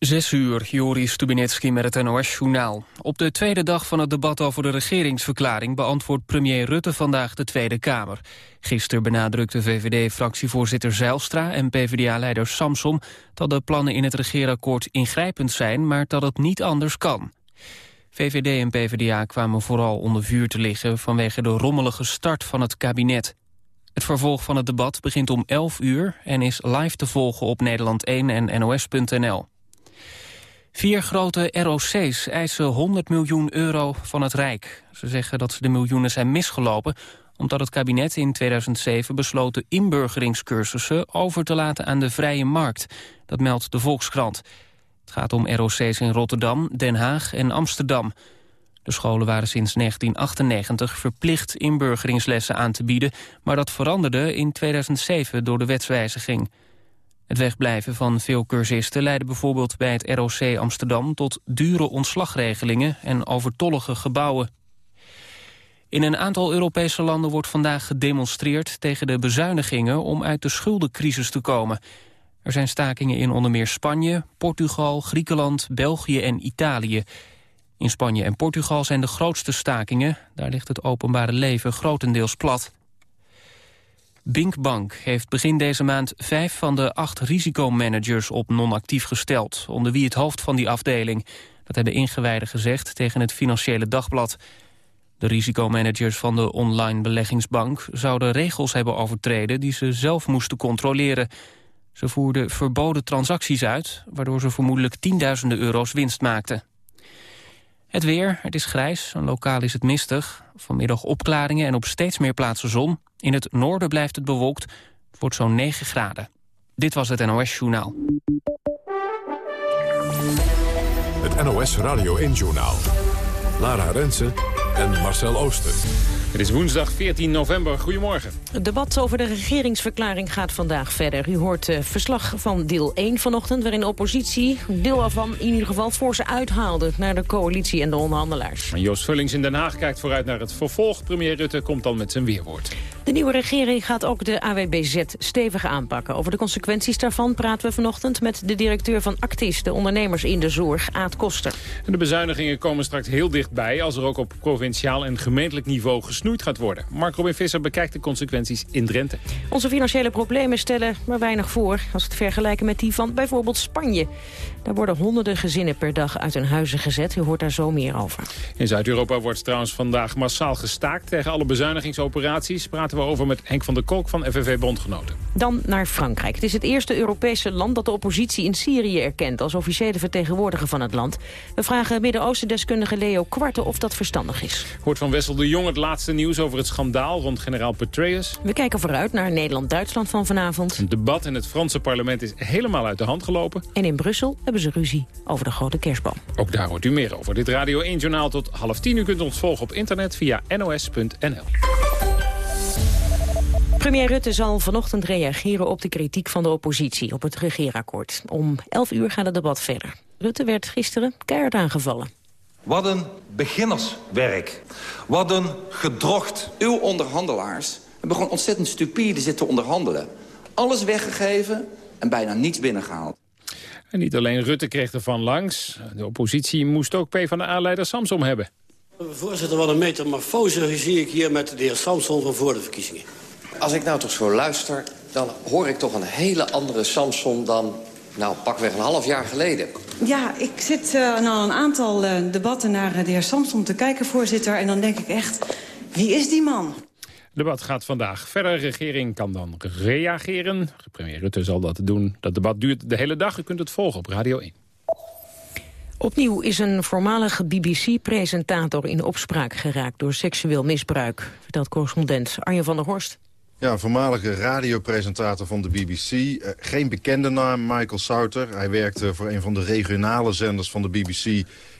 Zes uur, Joris Stubinetski met het NOS-journaal. Op de tweede dag van het debat over de regeringsverklaring... beantwoordt premier Rutte vandaag de Tweede Kamer. Gisteren benadrukte VVD-fractievoorzitter Zeilstra... en PvdA-leider Samsom dat de plannen in het regeerakkoord ingrijpend zijn... maar dat het niet anders kan. VVD en PvdA kwamen vooral onder vuur te liggen... vanwege de rommelige start van het kabinet. Het vervolg van het debat begint om 11 uur... en is live te volgen op Nederland 1 en NOS.nl. Vier grote ROC's eisen 100 miljoen euro van het Rijk. Ze zeggen dat ze de miljoenen zijn misgelopen... omdat het kabinet in 2007 besloot de inburgeringscursussen... over te laten aan de vrije markt. Dat meldt de Volkskrant. Het gaat om ROC's in Rotterdam, Den Haag en Amsterdam. De scholen waren sinds 1998 verplicht inburgeringslessen aan te bieden... maar dat veranderde in 2007 door de wetswijziging. Het wegblijven van veel cursisten leidde bijvoorbeeld bij het ROC Amsterdam... tot dure ontslagregelingen en overtollige gebouwen. In een aantal Europese landen wordt vandaag gedemonstreerd tegen de bezuinigingen om uit de schuldencrisis te komen. Er zijn stakingen in onder meer Spanje, Portugal, Griekenland, België en Italië. In Spanje en Portugal zijn de grootste stakingen. Daar ligt het openbare leven grotendeels plat. Bink Bank heeft begin deze maand vijf van de acht risicomanagers op non-actief gesteld, onder wie het hoofd van die afdeling. Dat hebben ingewijden gezegd tegen het Financiële Dagblad. De risicomanagers van de online beleggingsbank zouden regels hebben overtreden die ze zelf moesten controleren. Ze voerden verboden transacties uit, waardoor ze vermoedelijk tienduizenden euro's winst maakten. Het weer, het is grijs en lokaal is het mistig. Vanmiddag opklaringen en op steeds meer plaatsen zon. In het noorden blijft het bewolkt. Het wordt zo'n 9 graden. Dit was het NOS Journaal. Het NOS Radio 1 Journaal. Lara Rensen en Marcel Ooster. Het is woensdag 14 november. Goedemorgen. Het debat over de regeringsverklaring gaat vandaag verder. U hoort uh, verslag van deel 1 vanochtend... waarin de oppositie, deel ervan in ieder geval voor ze uithaalde... naar de coalitie en de onderhandelaars. En Joost Vullings in Den Haag kijkt vooruit naar het vervolg. Premier Rutte komt dan met zijn weerwoord. De nieuwe regering gaat ook de AWBZ stevig aanpakken. Over de consequenties daarvan praten we vanochtend... met de directeur van Actis, de ondernemers in de zorg, Aad Koster. En de bezuinigingen komen straks heel dichtbij... als er ook op provinciaal en gemeentelijk niveau gesnoeid gaat worden. Mark Robin Visser bekijkt de consequenties in Drenthe. Onze financiële problemen stellen maar weinig voor... als we het vergelijken met die van bijvoorbeeld Spanje. Daar worden honderden gezinnen per dag uit hun huizen gezet. U hoort daar zo meer over. In Zuid-Europa wordt trouwens vandaag massaal gestaakt... tegen alle bezuinigingsoperaties. Praten we over met Henk van der Kolk van FNV Bondgenoten. Dan naar Frankrijk. Het is het eerste Europese land dat de oppositie in Syrië erkent... als officiële vertegenwoordiger van het land. We vragen Midden-Oosten-deskundige Leo Kwarte of dat verstandig is. Hoort van Wessel de Jong het laatste nieuws over het schandaal rond generaal Petraeus. We kijken vooruit naar Nederland-Duitsland van vanavond. Het debat in het Franse parlement is helemaal uit de hand gelopen. En in Brussel hebben ze ruzie over de grote kerstboom. Ook daar hoort u meer over. Dit Radio 1-journaal tot half tien. U kunt ons volgen op internet via nos.nl. Premier Rutte zal vanochtend reageren op de kritiek van de oppositie op het regeerakkoord. Om 11 uur gaat het debat verder. Rutte werd gisteren keihard aangevallen. Wat een beginnerswerk. Wat een gedrocht. Uw onderhandelaars hebben gewoon ontzettend stupide zitten onderhandelen. Alles weggegeven en bijna niets binnengehaald. En niet alleen Rutte kreeg er van langs. De oppositie moest ook PvdA-leider Samsom hebben. Voorzitter, wat een metamorfose zie ik hier met de heer Samson van voor de verkiezingen. Als ik nou toch zo luister, dan hoor ik toch een hele andere Samson dan, nou, pakweg een half jaar geleden. Ja, ik zit uh, nou een aantal uh, debatten naar uh, de heer Samson te kijken, voorzitter. En dan denk ik echt, wie is die man? Het debat gaat vandaag verder. De regering kan dan reageren. Premier Rutte zal dat doen. Dat debat duurt de hele dag. U kunt het volgen op Radio 1. Opnieuw is een voormalige BBC-presentator in opspraak geraakt door seksueel misbruik, vertelt correspondent Arjen van der Horst. Ja, voormalige radiopresentator van de BBC. Uh, geen bekende naam, Michael Souter. Hij werkte voor een van de regionale zenders van de BBC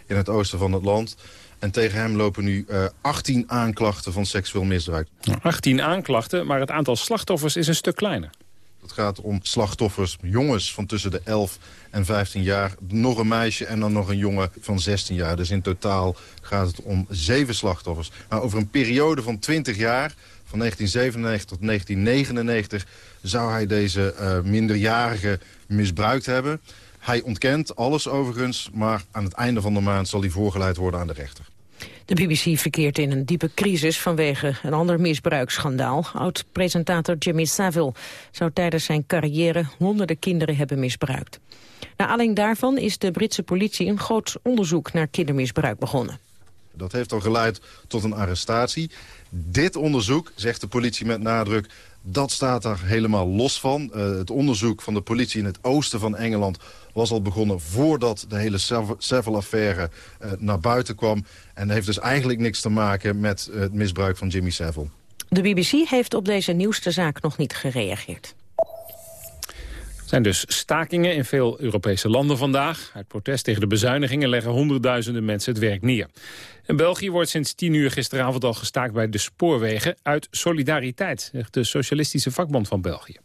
in het oosten van het land. En tegen hem lopen nu uh, 18 aanklachten van seksueel misbruik. 18 aanklachten, maar het aantal slachtoffers is een stuk kleiner. Het gaat om slachtoffers, jongens van tussen de 11 en 15 jaar. Nog een meisje en dan nog een jongen van 16 jaar. Dus in totaal gaat het om zeven slachtoffers. Maar over een periode van 20 jaar van 1997 tot 1999 zou hij deze uh, minderjarige misbruikt hebben. Hij ontkent alles overigens, maar aan het einde van de maand zal hij voorgeleid worden aan de rechter. De BBC verkeert in een diepe crisis vanwege een ander misbruiksschandaal. Oud-presentator Jimmy Savile zou tijdens zijn carrière honderden kinderen hebben misbruikt. Aanleiding daarvan is de Britse politie een groot onderzoek naar kindermisbruik begonnen. Dat heeft al geleid tot een arrestatie. Dit onderzoek, zegt de politie met nadruk, dat staat daar helemaal los van. Uh, het onderzoek van de politie in het oosten van Engeland was al begonnen voordat de hele Savile-affaire uh, naar buiten kwam. En heeft dus eigenlijk niks te maken met uh, het misbruik van Jimmy Savile. De BBC heeft op deze nieuwste zaak nog niet gereageerd. Zijn dus stakingen in veel Europese landen vandaag. Uit protest tegen de bezuinigingen leggen honderdduizenden mensen het werk neer. In België wordt sinds tien uur gisteravond al gestaakt bij de spoorwegen... uit solidariteit, zegt de Socialistische Vakbond van België.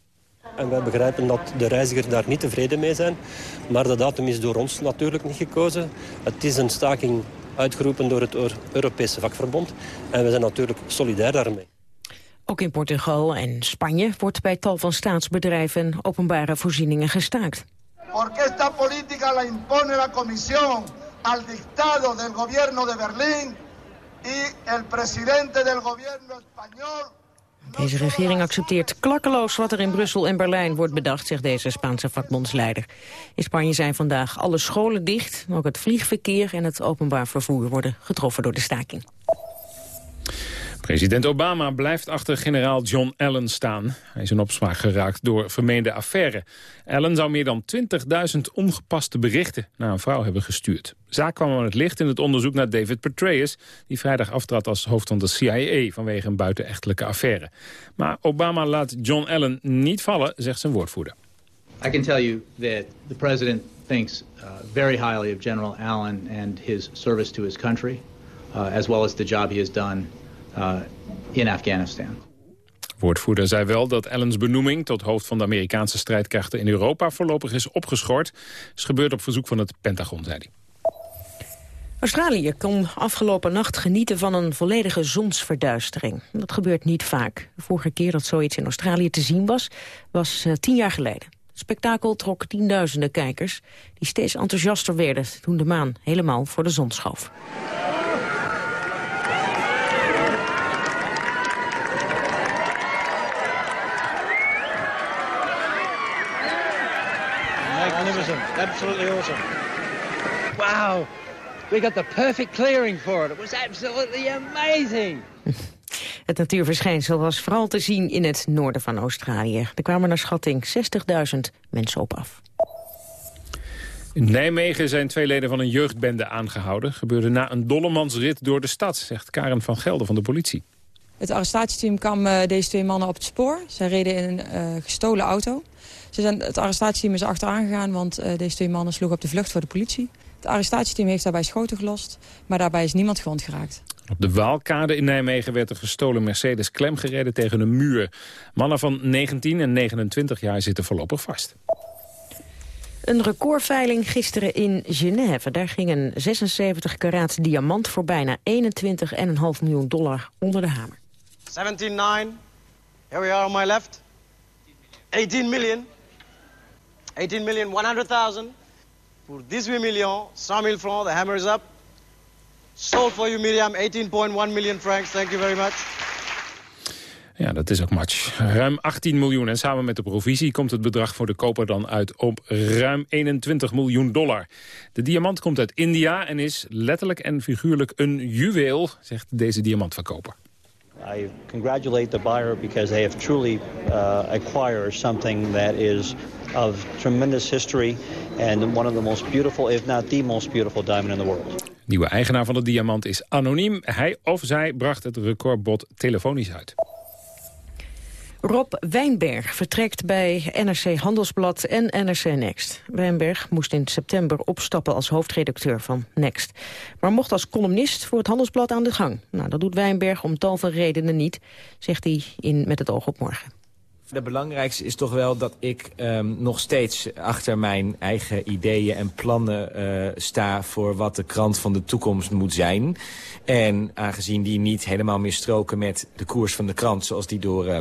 En wij begrijpen dat de reizigers daar niet tevreden mee zijn. Maar de datum is door ons natuurlijk niet gekozen. Het is een staking uitgeroepen door het Europese vakverbond. En we zijn natuurlijk solidair daarmee. Ook in Portugal en Spanje wordt bij tal van staatsbedrijven en openbare voorzieningen gestaakt. Porque esta política la impone la Comisión al dictado del gobierno de Berlín y el presidente del gobierno español deze regering accepteert klakkeloos wat er in Brussel en Berlijn wordt bedacht, zegt deze Spaanse vakbondsleider. In Spanje zijn vandaag alle scholen dicht, ook het vliegverkeer en het openbaar vervoer worden getroffen door de staking. President Obama blijft achter generaal John Allen staan. Hij is in opspraak geraakt door vermeende affaire. Allen zou meer dan 20.000 ongepaste berichten naar een vrouw hebben gestuurd. Zaak kwam aan het licht in het onderzoek naar David Petraeus... die vrijdag aftrad als hoofd van de CIA vanwege een buitenechtelijke affaire. Maar Obama laat John Allen niet vallen, zegt zijn woordvoerder. I can tell you that the president thinks uh, very highly of General Allen and his service to his country... Uh, as well as the job he has done in Afghanistan. Woordvoerder zei wel dat Allens benoeming tot hoofd van de Amerikaanse strijdkrachten in Europa voorlopig is opgeschort. is gebeurd op verzoek van het Pentagon, zei hij. Australië kon afgelopen nacht genieten van een volledige zonsverduistering. Dat gebeurt niet vaak. De vorige keer dat zoiets in Australië te zien was, was uh, tien jaar geleden. Het spektakel trok tienduizenden kijkers die steeds enthousiaster werden toen de maan helemaal voor de zon schoof. Absolutely awesome. Wow. We got the perfect clearing for it. It was absolutely amazing. Het natuurverschijnsel was vooral te zien in het noorden van Australië. Er kwamen naar schatting 60.000 mensen op af. In Nijmegen zijn twee leden van een jeugdbende aangehouden. Gebeurde na een dollemansrit door de stad, zegt Karen van Gelder van de politie. Het arrestatieteam kwam uh, deze twee mannen op het spoor. Zij reden in een uh, gestolen auto. Ze zijn, het arrestatieteam is achteraan gegaan, want uh, deze twee mannen sloegen op de vlucht voor de politie. Het arrestatieteam heeft daarbij schoten gelost, maar daarbij is niemand gewond geraakt. Op de Waalkade in Nijmegen werd een gestolen Mercedes klemgereden tegen een muur. Mannen van 19 en 29 jaar zitten voorlopig vast. Een recordveiling gisteren in Genève. Daar ging een 76 karaat diamant voor bijna 21,5 miljoen dollar onder de hamer. 17-9. Here we are on my left. 18 million. 18 million 100,000. Pour 18 millions, 100 000 francs, the hammer is up. Sold for you, Miriam, 18.1 million francs. Thank you very much. Ja, dat is ook match. Ruim 18 miljoen. En samen met de provisie komt het bedrag voor de koper dan uit op ruim 21 miljoen dollar. De diamant komt uit India en is letterlijk en figuurlijk een juweel, zegt deze diamantverkoper. I congratulate the buyer because they have truly uh, acquired something that is of tremendous history and one of the most beautiful, if not the most beautiful diamond in the world. Nieuwe eigenaar van de diamant is anoniem. Hij of zij bracht het recordbod telefonisch uit. Rob Wijnberg vertrekt bij NRC Handelsblad en NRC Next. Wijnberg moest in september opstappen als hoofdredacteur van Next. Maar mocht als columnist voor het Handelsblad aan de gang. Nou, dat doet Wijnberg om tal van redenen niet, zegt hij in Met het oog op morgen. Het belangrijkste is toch wel dat ik um, nog steeds achter mijn eigen ideeën en plannen uh, sta... voor wat de krant van de toekomst moet zijn. En aangezien die niet helemaal meer stroken met de koers van de krant... zoals die door uh,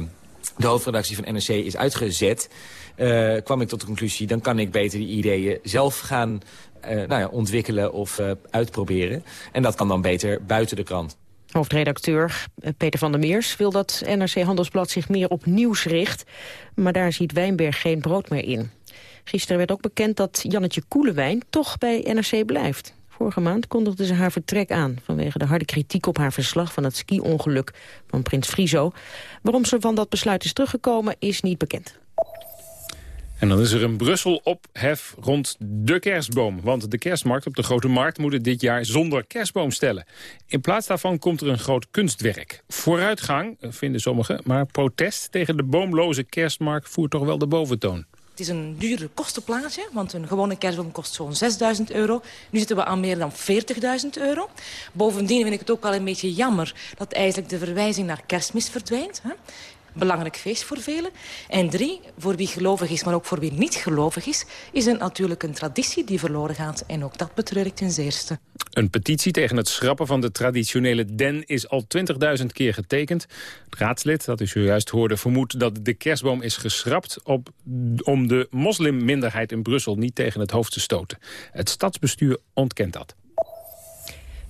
de hoofdredactie van NRC is uitgezet... eh, kwam ik tot de conclusie... dan kan ik beter die ideeën zelf gaan uh, nou ja, ontwikkelen of uh, uitproberen. En dat kan dan beter buiten de krant. Hoofdredacteur Peter van der Meers wil dat NRC Handelsblad zich meer op nieuws richt. Maar daar ziet Wijnberg geen brood meer in. Gisteren werd ook bekend dat Jannetje Koelewijn toch bij NRC blijft. Vorige maand kondigde ze haar vertrek aan... vanwege de harde kritiek op haar verslag van het ski-ongeluk van Prins Friso. Waarom ze van dat besluit is teruggekomen is niet bekend. En dan is er een Brussel ophef rond de kerstboom. Want de kerstmarkt op de Grote Markt moet het dit jaar zonder kerstboom stellen. In plaats daarvan komt er een groot kunstwerk. Vooruitgang, vinden sommigen, maar protest tegen de boomloze kerstmarkt voert toch wel de boventoon. Het is een dure kostenplaatje, want een gewone kerstboom kost zo'n 6.000 euro. Nu zitten we aan meer dan 40.000 euro. Bovendien vind ik het ook wel een beetje jammer dat eigenlijk de verwijzing naar kerstmis verdwijnt. Hè? Belangrijk feest voor velen. En drie, voor wie gelovig is, maar ook voor wie niet gelovig is... is het natuurlijk een traditie die verloren gaat. En ook dat betreur ik ten zeerste. Een petitie tegen het schrappen van de traditionele den is al 20.000 keer getekend. Het raadslid, dat u zojuist hoorde, vermoedt dat de kerstboom is geschrapt... Op, om de moslimminderheid in Brussel niet tegen het hoofd te stoten. Het stadsbestuur ontkent dat.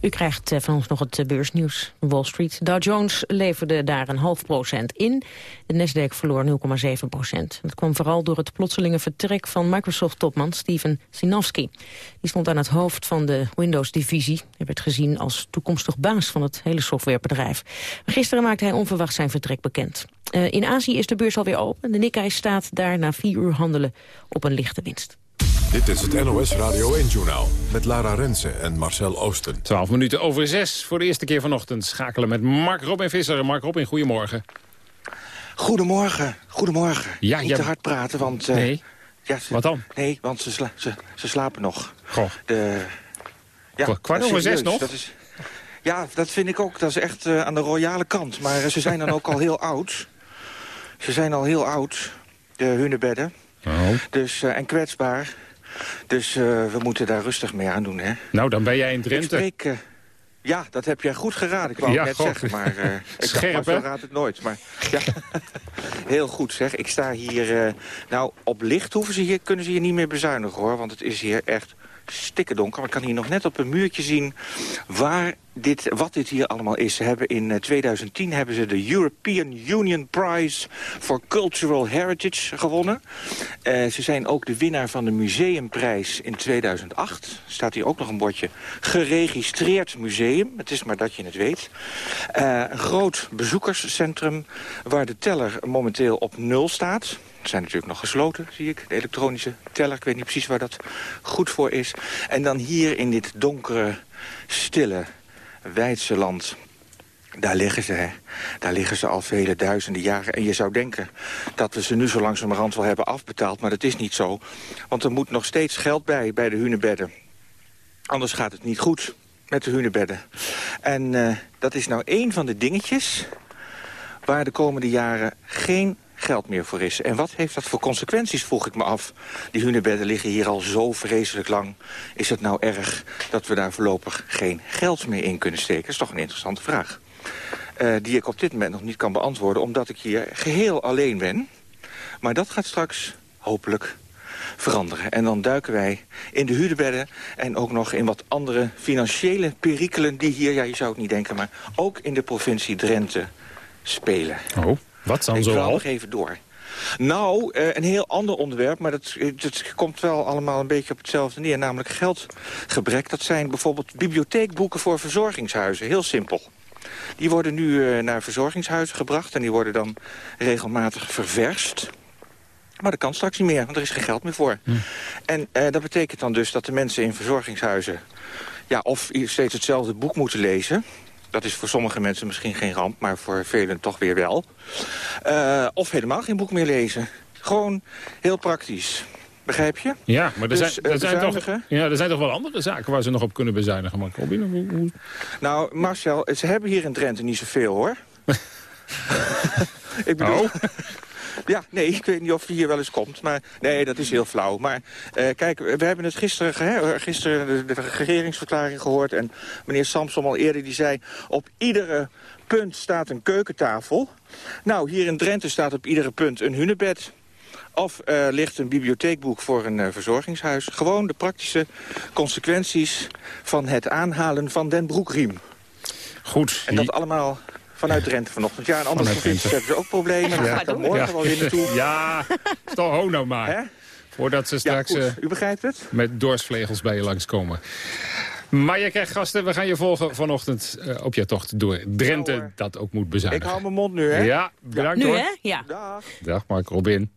U krijgt eh, van ons nog het eh, beursnieuws. Wall Street. Dow Jones leverde daar een half procent in. De Nasdaq verloor 0,7 procent. Dat kwam vooral door het plotselinge vertrek van Microsoft-topman Steven Sinofsky. Die stond aan het hoofd van de Windows-divisie. Hij werd gezien als toekomstig baas van het hele softwarebedrijf. gisteren maakte hij onverwacht zijn vertrek bekend. Uh, in Azië is de beurs alweer open. De Nikkei staat daar na vier uur handelen op een lichte winst. Dit is het NOS Radio 1-journaal met Lara Rensen en Marcel Oosten. 12 minuten over 6 voor de eerste keer vanochtend. Schakelen met Mark Robin Visser. Mark Robin, goedemorgen. Goedemorgen, goedemorgen. Ja, Niet te hard praten, want... Uh, nee, ja, ze, wat dan? Nee, want ze, sla ze, ze, slapen nog. Goh. De, ja, kwart over zes nog? Dat is, ja, dat vind ik ook. Dat is echt uh, aan de royale kant. Maar uh, ze zijn dan ook al heel oud. Ze zijn al heel oud, de hunebedden. Oh. Dus, en kwetsbaar. Dus uh, we moeten daar rustig mee aan doen, hè? Nou, dan ben jij in Drenthe. Ik spreek, uh, ja, dat heb jij goed geraden. Ik wou ja, het net God. zeggen, maar... Uh, ik Scherp, dacht, raad het nooit. Maar, ja. Heel goed, zeg. Ik sta hier... nou, op licht hoeven ze hier, kunnen ze hier niet meer bezuinigen, hoor. Want het is hier echt stikken donker. Maar ik kan hier nog net op een muurtje zien waar dit, wat dit hier allemaal is. Hebben in 2010 hebben ze de European Union Prize for Cultural Heritage gewonnen. Uh, ze zijn ook de winnaar van de Museumprijs in 2008. Staat hier ook nog een bordje. Geregistreerd museum. Het is maar dat je het weet. Uh, een groot bezoekerscentrum waar de teller momenteel op nul staat. Ze zijn natuurlijk nog gesloten, zie ik. De elektronische teller, ik weet niet precies waar dat goed voor is. En dan hier in dit donkere, stille, Weidse land... Daar liggen ze, hè. Daar liggen ze al vele duizenden jaren. En je zou denken dat we ze nu zo langzamerhand wel hebben afbetaald. Maar dat is niet zo. Want er moet nog steeds geld bij, bij de hunebedden. Anders gaat het niet goed met de hunebedden. En uh, dat is nou één van de dingetjes... waar de komende jaren geen geld meer voor is. En wat heeft dat voor consequenties, vroeg ik me af. Die hunebedden liggen hier al zo vreselijk lang. Is het nou erg dat we daar voorlopig geen geld meer in kunnen steken? Dat is toch een interessante vraag. Uh, die ik op dit moment nog niet kan beantwoorden... omdat ik hier geheel alleen ben. Maar dat gaat straks hopelijk veranderen. En dan duiken wij in de huurdebedden en ook nog in wat andere financiële perikelen... die hier, ja, je zou het niet denken, maar ook in de provincie Drenthe spelen. Oh. Wat dan ik zo al? nog even door. Nou, uh, een heel ander onderwerp, maar dat, dat komt wel allemaal een beetje op hetzelfde neer. Namelijk geldgebrek. Dat zijn bijvoorbeeld bibliotheekboeken voor verzorgingshuizen. Heel simpel. Die worden nu uh, naar verzorgingshuizen gebracht en die worden dan regelmatig ververst. Maar dat kan straks niet meer, want er is geen geld meer voor. Hm. En uh, dat betekent dan dus dat de mensen in verzorgingshuizen... ja, of steeds hetzelfde boek moeten lezen... Dat is voor sommige mensen misschien geen ramp, maar voor velen toch weer wel. Uh, of helemaal geen boek meer lezen. Gewoon heel praktisch. Begrijp je? Ja, maar er, dus, zijn, er, zijn toch, ja, er zijn toch wel andere zaken waar ze nog op kunnen bezuinigen, Mark Robin? Nou, Marcel, ze hebben hier in Drenthe niet zoveel, hoor. ik bedoel... Oh. Ja, nee, ik weet niet of die hier wel eens komt. Maar nee, dat is heel flauw. Maar uh, kijk, we hebben het gisteren, hè, gisteren de, de, regeringsverklaring gehoord. En meneer Samsom al eerder die zei... op iedere punt staat een keukentafel. Nou, hier in Drenthe staat op iedere punt een hunebed. Of uh, ligt een bibliotheekboek voor een uh, verzorgingshuis. Gewoon de praktische consequenties van het aanhalen van den broekriem. Goed. En dat allemaal vanuit Drenthe vanochtend. Ja, in andere provincies hebben ze ook problemen. Dan ga ik er morgen ja. wel weer naartoe. Ja, toch ho nou maar. Hè? Voordat ze straks ja, U begrijpt het? met doorsvlegels bij je langskomen. Maar je krijgt gasten. We gaan je volgen vanochtend uh, op je tocht door Drenthe. Ja, dat ook moet bezuinigen. Ik hou mijn mond nu, hè? Ja, bedankt nu, hoor. hè? Ja. Dag. Dag Mark Robin.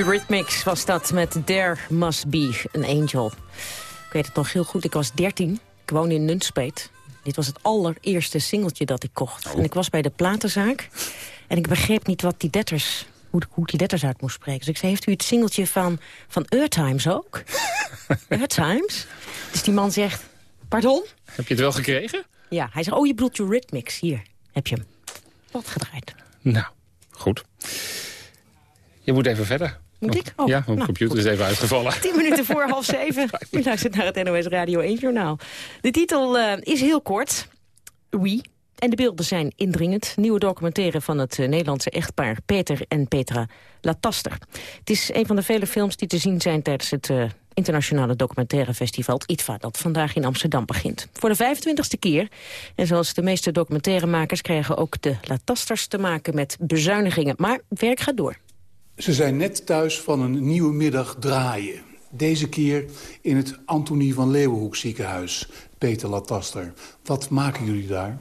Eurythmics was dat met There Must Be an Angel. Ik weet het nog heel goed, ik was 13. Ik woonde in Nunspeet. Dit was het allereerste singeltje dat ik kocht. En ik was bij de platenzaak. En ik begreep niet wat die letters, hoe, hoe die letters uit moest spreken. Dus ik zei, heeft u het singeltje van, van Earthimes ook? Earthimes? Dus die man zegt, pardon? Heb je het wel gekregen? Ja, hij zegt, oh je bedoelt Eurythmics. Hier, heb je hem. Wat gedraaid. Nou, goed. Je moet even verder. Moet ik? Oh, ja, mijn nou, computer is even uitgevallen. Tien minuten voor half zeven. U luistert naar het NOS Radio 1 Journaal. De titel eh, is heel kort. Oui. En de beelden zijn indringend. Nieuwe documentaire van het eh, Nederlandse echtpaar Peter en Petra Lataster. Het is een van de vele films die te zien zijn tijdens het eh, internationale documentaire festival ITVA... dat vandaag in Amsterdam begint. Voor de 25ste keer. En zoals de meeste documentairemakers krijgen ook de Latasters te maken met bezuinigingen. Maar werk gaat door. Ze zijn net thuis van een nieuwe middag draaien. Deze keer in het Antonie van Leeuwenhoek ziekenhuis. Peter Lataster, wat maken jullie daar?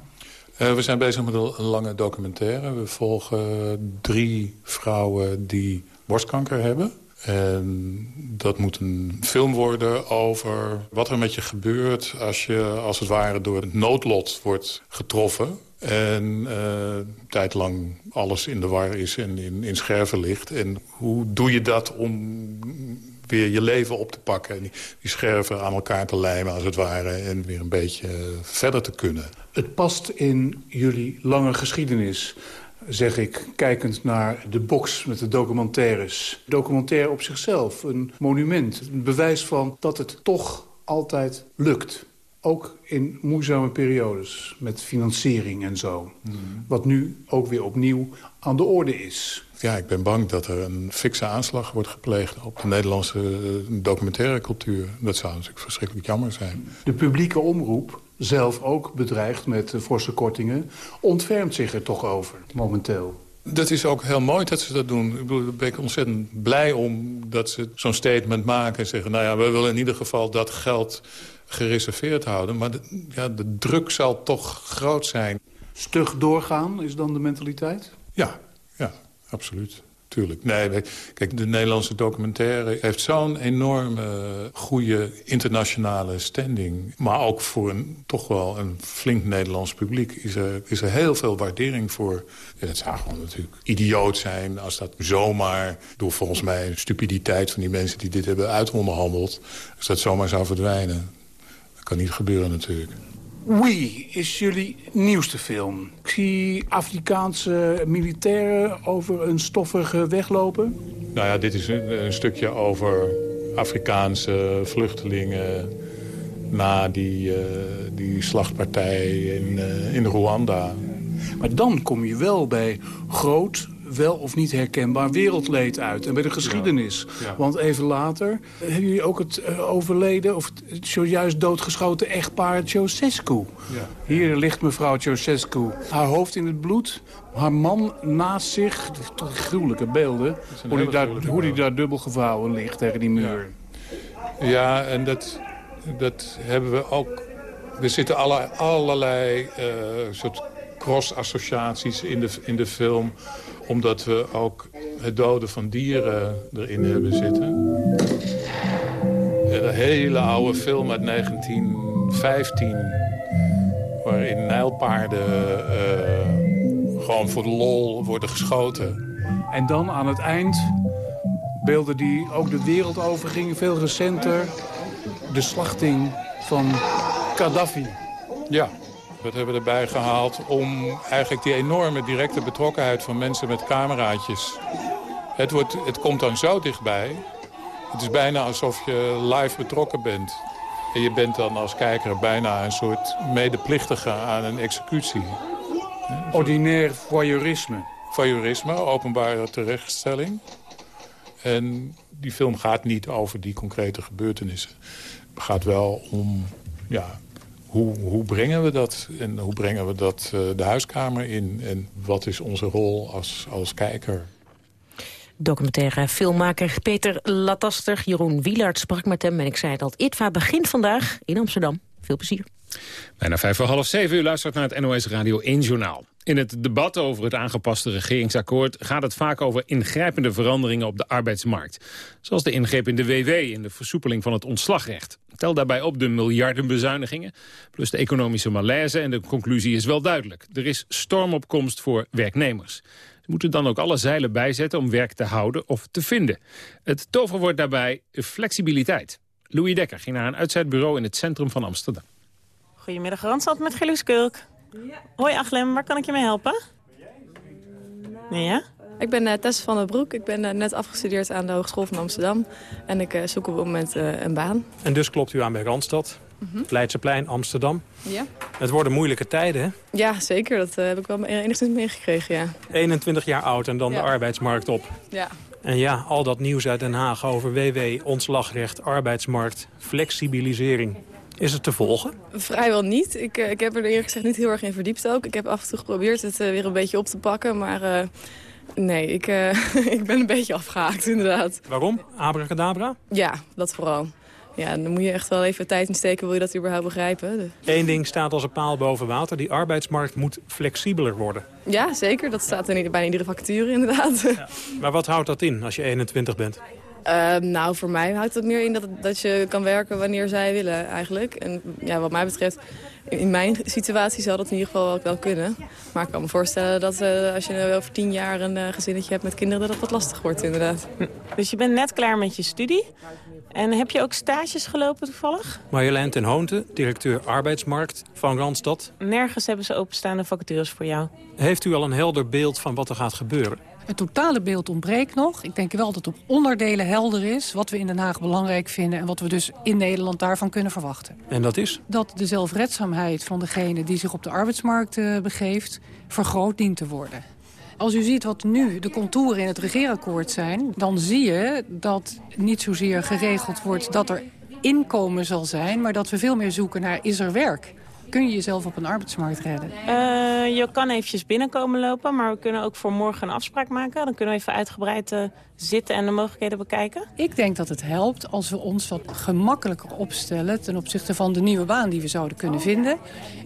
Uh, we zijn bezig met een lange documentaire. We volgen drie vrouwen die borstkanker hebben. En dat moet een film worden over wat er met je gebeurt... als je als het ware door het noodlot wordt getroffen... en eh tijdlang alles in de war is en in, in scherven ligt. En hoe doe je dat om weer je leven op te pakken... en die, die scherven aan elkaar te lijmen als het ware... en weer een beetje eh, verder te kunnen. Het past in jullie lange geschiedenis, zeg ik, kijkend naar de box met de documentaires. Documentaire op zichzelf, een monument, een bewijs van dat het toch altijd lukt. Ook in moeizame periodes, met financiering en zo. Wat nu ook weer opnieuw aan de orde is. Ja, ik ben bang dat er een fikse aanslag wordt gepleegd... op de Nederlandse eh, documentaire cultuur. Dat zou natuurlijk verschrikkelijk jammer zijn. De publieke omroep, zelf ook bedreigd met eh, forse kortingen... ontfermt zich er toch over, momenteel. Dat is ook heel mooi dat ze dat doen. Ik bedoel, daar ben ik ontzettend blij om dat ze zo'n statement maken... en zeggen, nou ja, we willen in ieder geval dat geld gereserveerd houden. Maar de, ja, de druk zal toch groot zijn. Stug doorgaan is dan de mentaliteit? Ja, ja, absoluut. Tuurlijk. Nee, kijk, de Nederlandse documentaire heeft zo'n enorme goede internationale standing. Maar ook voor een, toch wel een flink Nederlands publiek is er, is er heel veel waardering voor. Ja, het zou gewoon natuurlijk idioot zijn als dat zomaar, door volgens mij stupiditeit van die mensen die dit hebben uitonderhandeld, als dat zomaar zou verdwijnen. Dat kan niet gebeuren natuurlijk. Oui is jullie nieuwste film. Ik zie Afrikaanse militairen over een stoffige weg lopen. Nou ja, dit is een, een stukje over Afrikaanse vluchtelingen... na die, eh, die slachtpartij in, eh, in Rwanda. Maar dan kom je wel bij groot, wel of niet herkenbaar wereldleed uit. En bij de geschiedenis. Ja. Want even later hebben jullie ook het eh, overleden... of het zojuist doodgeschoten echtpaar Ceausescu. Ja. Hier ligt mevrouw Ceausescu. Haar hoofd in het bloed. Haar man naast zich. Toch gruwelijke beelden. Hoe die, daar, hoe die daar dubbel gevouwen ligt tegen die muur. Ja, en dat, dat hebben we ook... Er zitten alle, allerlei eh, soort cross-associaties in de, in de film... omdat we ook het doden van dieren erin hebben zitten. Een hele oude film uit 1915... waarin nijlpaarden eh, gewoon voor de lol worden geschoten. En dan aan het eind beelden die ook de wereld overgingen, veel recenter. De slachting van Gaddafi. Ja, dat hebben we erbij gehaald om eigenlijk die enorme directe betrokkenheid van mensen met cameraatjes. Het, wordt, het komt dan zo dichtbij. Het is bijna alsof je live betrokken bent. En je bent dan als kijker bijna een soort medeplichtige aan een executie. Ordinair voyeurisme. Voyeurisme, openbare terechtstelling. En die film gaat niet over die concrete gebeurtenissen. Het gaat wel om, ja, hoe, hoe brengen we dat? En hoe brengen we dat eh, de huiskamer in? En wat is onze rol als, als kijker? Documentaire filmmaker Peter Lataster, Jeroen Wielaert sprak met hem... en ik zei dat ITVA begint vandaag in Amsterdam. Veel plezier. Bijna vijf voor half zeven. U luistert naar het NOS Radio 1 Journaal. In het debat over het aangepaste regeringsakkoord gaat het vaak over ingrijpende veranderingen op de arbeidsmarkt. Zoals de ingreep in de WW en de versoepeling van het ontslagrecht. Tel daarbij op de miljardenbezuinigingen, plus de economische malaise en de conclusie is wel duidelijk. Er is stormopkomst voor werknemers. Ze moeten dan ook alle zeilen bijzetten om werk te houden of te vinden. Het toverwoord daarbij flexibiliteit. Louis Dekker ging naar een uitzendbureau in het centrum van Amsterdam. Goedemiddag Randstad met Geluus Kulk. Hoi Achlem, waar kan ik je mee helpen? Ja? Ik ben eh, Tess van der Broek. Ik ben eh, net afgestudeerd aan de Hogeschool van Amsterdam. En ik eh, zoek op het moment eh, een baan. En dus klopt u aan bij Randstad. Leidseplein, Amsterdam. Ja? Het worden moeilijke tijden, hè? Ja, zeker. Dat eh, heb ik wel enigszins meegekregen, ja. 21 jaar oud en dan Ja. de arbeidsmarkt op. Ja. En ja, al dat nieuws uit Den Haag over WW, ontslagrecht, arbeidsmarkt, flexibilisering. Is het te volgen? Vrijwel niet. Ik, eh, ik heb er eerlijk gezegd niet heel erg in verdiept ook. Ik heb af en toe geprobeerd het eh, weer een beetje op te pakken. Maar eh, nee, ik, ik ben een beetje afgehaakt inderdaad. Waarom? Abracadabra? Ja, dat vooral. Ja, dan moet je echt wel even tijd in steken, wil je dat überhaupt begrijpen. De- Eén ding staat als een paal boven water. Die arbeidsmarkt moet flexibeler worden. Ja, zeker. Dat staat in bijna iedere vacature inderdaad. Maar wat houdt dat in als je 21 bent? Ehm, nou, voor mij houdt het meer in dat, dat je kan werken wanneer zij willen eigenlijk. En ja, wat mij betreft, in, mijn situatie zal dat in ieder geval wel, wel kunnen. Maar ik kan me voorstellen dat eh, als je over tien jaar een eh, gezinnetje hebt met kinderen... dat dat wat lastig wordt inderdaad. Dus je bent net klaar met je studie. En heb je ook stages gelopen toevallig? Marjolein ten Hoonte, directeur arbeidsmarkt van Randstad. Nergens hebben ze openstaande vacatures voor jou. Heeft u al een helder beeld van wat er gaat gebeuren? Het totale beeld ontbreekt nog. Ik denk wel dat op onderdelen helder is wat we in Den Haag belangrijk vinden... en wat we dus in Nederland daarvan kunnen verwachten. En dat is? Dat de zelfredzaamheid van degene die zich op de arbeidsmarkt eh, begeeft... vergroot dient te worden. Als u ziet wat nu de contouren in het regeerakkoord zijn... dan zie je dat niet zozeer geregeld wordt dat er inkomen zal zijn... maar dat we veel meer zoeken naar is er werk. Kun je jezelf op een arbeidsmarkt redden? Eh, je kan eventjes binnenkomen lopen, maar we kunnen ook voor morgen een afspraak maken. Dan kunnen we even uitgebreid eh, zitten en de mogelijkheden bekijken. Ik denk dat het helpt als we ons wat gemakkelijker opstellen... ten opzichte van de nieuwe baan die we zouden kunnen vinden.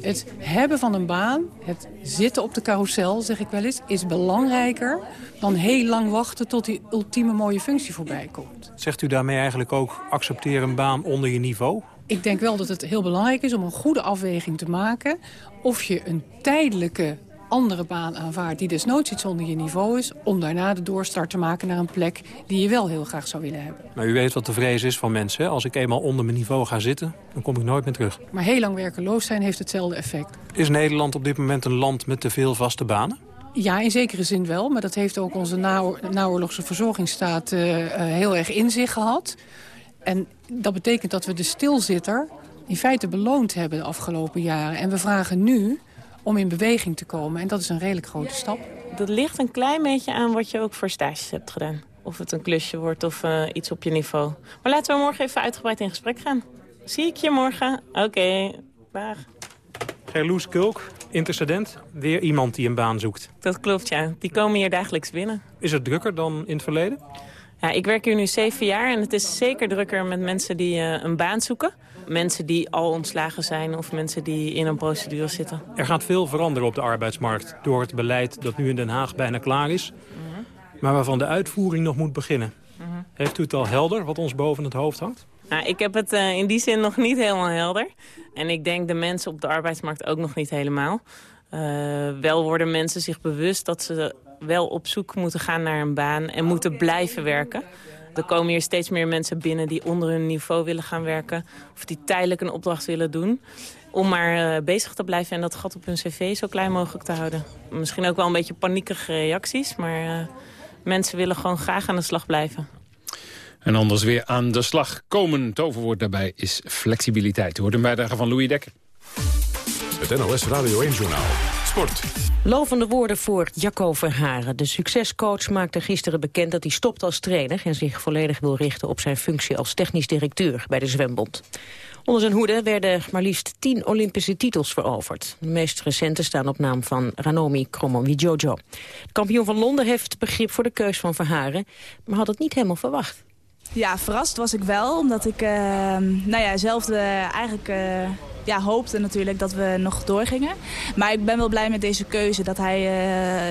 Het hebben van een baan, het zitten op de carousel, zeg ik wel eens... is belangrijker dan heel lang wachten tot die ultieme mooie functie voorbij komt. Zegt u daarmee eigenlijk ook accepteer een baan onder je niveau? Ik denk wel dat het heel belangrijk is om een goede afweging te maken... of je een tijdelijke andere baan aanvaardt die desnoods iets onder je niveau is... om daarna de doorstart te maken naar een plek die je wel heel graag zou willen hebben. Maar u weet wat de vrees is van mensen. hè? Als ik eenmaal onder mijn niveau ga zitten, dan kom ik nooit meer terug. Maar heel lang werkeloos zijn heeft hetzelfde effect. Is Nederland op dit moment een land met te veel vaste banen? Ja, in zekere zin wel. Maar dat heeft ook onze naoor- naoorlogse verzorgingsstaat eh, eh, heel erg in zich gehad. En dat betekent dat we de stilzitter in feite beloond hebben de afgelopen jaren. En we vragen nu om in beweging te komen. En dat is een redelijk grote stap. Dat ligt een klein beetje aan wat je ook voor stages hebt gedaan. Of het een klusje wordt of eh, iets op je niveau. Maar laten we morgen even uitgebreid in gesprek gaan. Zie ik je morgen? Oké, dag. Gerloes Kulk, intercedent. Weer iemand die een baan zoekt. Dat klopt, ja. Die komen hier dagelijks binnen. Is het drukker dan in het verleden? Ja, ik werk hier nu zeven jaar en het is zeker drukker met mensen die eh, een baan zoeken. Mensen die al ontslagen zijn of mensen die in een procedure zitten. Er gaat veel veranderen op de arbeidsmarkt... door het beleid dat nu in Den Haag bijna klaar is... maar waarvan de uitvoering nog moet beginnen. Heeft u het al helder wat ons boven het hoofd hangt? Nou, ik heb het eh, in die zin nog niet helemaal helder. En ik denk de mensen op de arbeidsmarkt ook nog niet helemaal. Eh, wel worden mensen zich bewust dat ze wel op zoek moeten gaan naar een baan en moeten blijven werken. Er komen hier steeds meer mensen binnen die onder hun niveau willen gaan werken. Of die tijdelijk een opdracht willen doen. Om maar eh, bezig te blijven en dat gat op hun cv zo klein mogelijk te houden. Misschien ook wel een beetje paniekige reacties. Maar eh, mensen willen gewoon graag aan de slag blijven. En anders weer aan de slag komen. Toverwoord daarbij is flexibiliteit. U hoort een bijdrage van Louis Dekker. Het NOS Radio 1-journaal. Sport. Lovende woorden voor Jacco Verharen. De succescoach maakte gisteren bekend dat hij stopt als trainer... en zich volledig wil richten op zijn functie als technisch directeur bij de Zwembond. Onder zijn hoede werden maar liefst tien Olympische titels veroverd. De meest recente staan op naam van Ranomi Kromowidjojo. De kampioen van Londen heeft begrip voor de keus van Verharen... maar had het niet helemaal verwacht. Ja, verrast was ik wel, omdat ik eh, nou ja, zelf de, eigenlijk eh, ja, hoopte natuurlijk dat we nog doorgingen. Maar ik ben wel blij met deze keuze, dat hij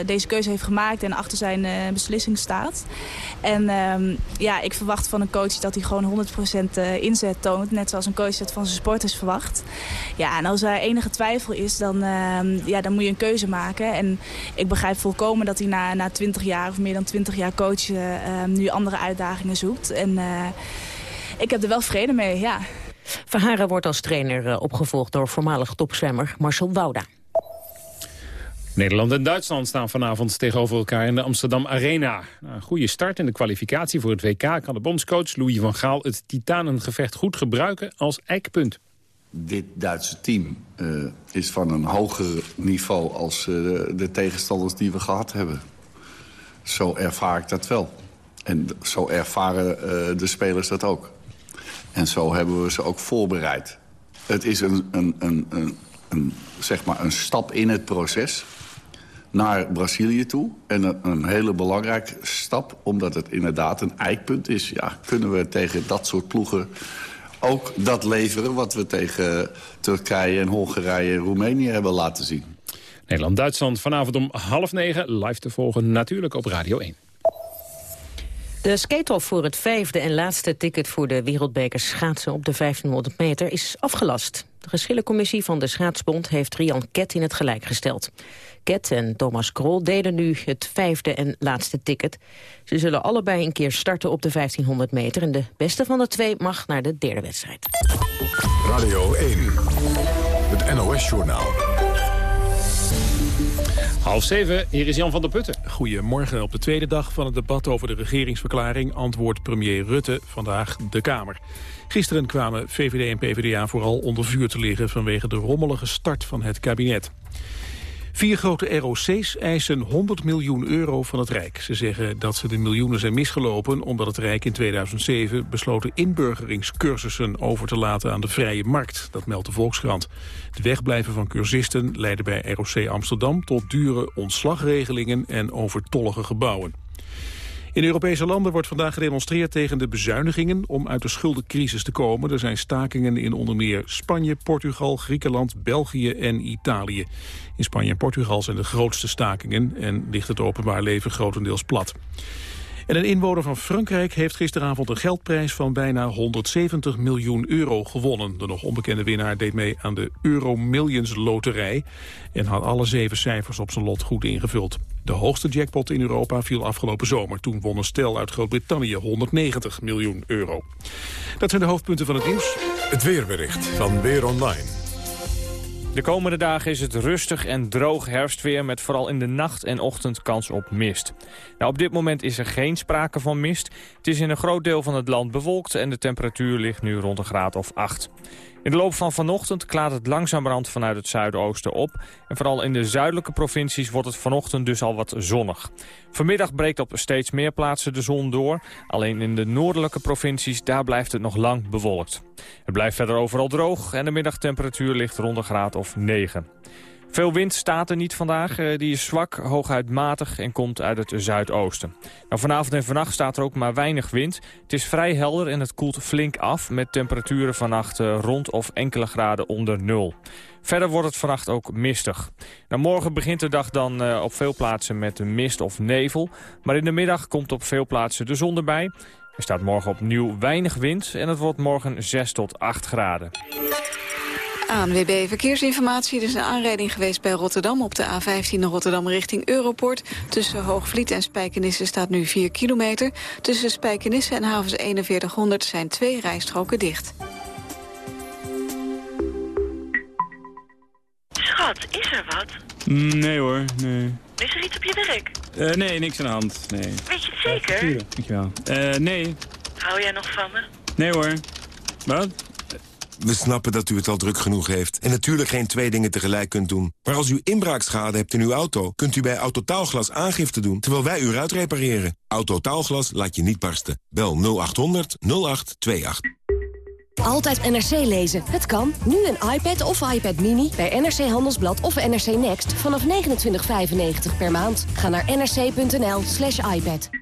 eh, deze keuze heeft gemaakt en achter zijn eh, beslissing staat. En ehm, ja, ik verwacht van een coach dat hij gewoon 100% eh, inzet toont, net zoals een coach dat van zijn sporters verwacht. Ja, en als er enige twijfel is, dan, ehm, ja, dan moet je een keuze maken. En ik begrijp volkomen dat hij na, na 20 jaar of meer dan 20 jaar coachen ehm, nu andere uitdagingen zoekt. En ik heb er wel vrede mee, ja. Verharen wordt als trainer eh, opgevolgd door voormalig topzwemmer Marcel Wouda. Nederland en Duitsland staan vanavond tegenover elkaar in de Amsterdam Arena. Na een goede start in de kwalificatie voor het WK kan de bondscoach Louis van Gaal het titanengevecht goed gebruiken als eikpunt. Dit Duitse team eh, is van een hoger niveau als eh, de tegenstanders die we gehad hebben. Zo ervaar ik dat wel. En zo ervaren eh, de spelers dat ook. En zo hebben we ze ook voorbereid. Het is een, een, een, een, een, zeg maar een stap in het proces naar Brazilië toe. En een, hele belangrijke stap, omdat het inderdaad een eikpunt is. Ja, kunnen we tegen dat soort ploegen ook dat leveren wat we tegen Turkije en Hongarije en Roemenië hebben laten zien. Nederland-Duitsland vanavond om half negen. Live te volgen natuurlijk op Radio 1. De skate-off voor het vijfde en laatste ticket voor de wereldbeker schaatsen op de 1500 meter is afgelast. De geschillencommissie van de Schaatsbond heeft Rian Ket in het gelijk gesteld. Ket en Thomas Krol deden nu het vijfde en laatste ticket. Ze zullen allebei een keer starten op de 1500 meter... en de beste van de twee mag naar de derde wedstrijd. Radio 1, het NOS-journaal. Half zeven, hier is Jan van der Putten. Goedemorgen. Op de tweede dag van het debat over de regeringsverklaring... antwoordt premier Rutte vandaag de Kamer. Gisteren kwamen VVD en PvdA vooral onder vuur te liggen... vanwege de rommelige start van het kabinet. Vier grote ROC's eisen 100 miljoen euro van het Rijk. Ze zeggen dat ze de miljoenen zijn misgelopen... omdat het Rijk in 2007 besloten inburgeringscursussen over te laten aan de vrije markt. Dat meldt de Volkskrant. Het wegblijven van cursisten leidde bij ROC Amsterdam... tot dure ontslagregelingen en overtollige gebouwen. In Europese landen wordt vandaag gedemonstreerd tegen de bezuinigingen om uit de schuldencrisis te komen. Er zijn stakingen in onder meer Spanje, Portugal, Griekenland, België en Italië. In Spanje en Portugal zijn de grootste stakingen en ligt het openbaar leven grotendeels plat. En een inwoner van Frankrijk heeft gisteravond een geldprijs van bijna 170 miljoen euro gewonnen. De nog onbekende winnaar deed mee aan de Euro Millions loterij en had alle zeven cijfers op zijn lot goed ingevuld. De hoogste jackpot in Europa viel afgelopen zomer. Toen won een stel uit Groot-Brittannië 190 miljoen euro. Dat zijn de hoofdpunten van het nieuws. Het weerbericht van Weer Online. De komende dagen is het rustig en droog herfstweer... met vooral in de nacht en ochtend kans op mist. Nou, op dit moment is er geen sprake van mist. Het is in een groot deel van het land bewolkt... en de temperatuur ligt nu rond een graad of 8. In de loop van vanochtend klaart het langzamerhand vanuit het zuidoosten op. En vooral in de zuidelijke provincies wordt het vanochtend dus al wat zonnig. Vanmiddag breekt op steeds meer plaatsen de zon door. Alleen in de noordelijke provincies, daar blijft het nog lang bewolkt. Het blijft verder overal droog en de middagtemperatuur ligt rond een graad of 9. Veel wind staat er niet vandaag. Eh, Die is zwak, hooguit matig en komt uit het zuidoosten. Nou, vanavond en vannacht staat er ook maar weinig wind. Het is vrij helder en het koelt flink af... met temperaturen vannacht eh, rond of enkele graden onder nul. Verder wordt het vannacht ook mistig. Nou, morgen begint de dag dan eh, op veel plaatsen met mist of nevel. Maar in de middag komt op veel plaatsen de zon erbij. Er staat morgen opnieuw weinig wind en het wordt morgen 6 tot 8 graden. ANWB Verkeersinformatie. Er is een aanrijding geweest bij Rotterdam op de A15 Rotterdam richting Europort. Tussen Hoogvliet en Spijkenisse staat nu 4 kilometer. Tussen Spijkenisse en havens 4100 zijn twee rijstroken dicht. Schat, is er wat? Nee hoor, nee. Is er iets op je werk? Eh, nee, niks aan de hand, nee. Weet je het zeker? Tuurlijk, dankjewel. Eh, nee. Hou jij nog van me? Nee hoor. Wat? We snappen dat u het al druk genoeg heeft en natuurlijk geen twee dingen tegelijk kunt doen. Maar als u inbraakschade hebt in uw auto, kunt u bij Autotaalglas aangifte doen terwijl wij u uitrepareren. Autotaalglas laat je niet barsten. Bel 0800 0828. Altijd NRC lezen. Het kan. Nu een iPad of iPad Mini bij NRC Handelsblad of NRC Next vanaf 29,95 per maand. Ga naar nrc.nl slash iPad.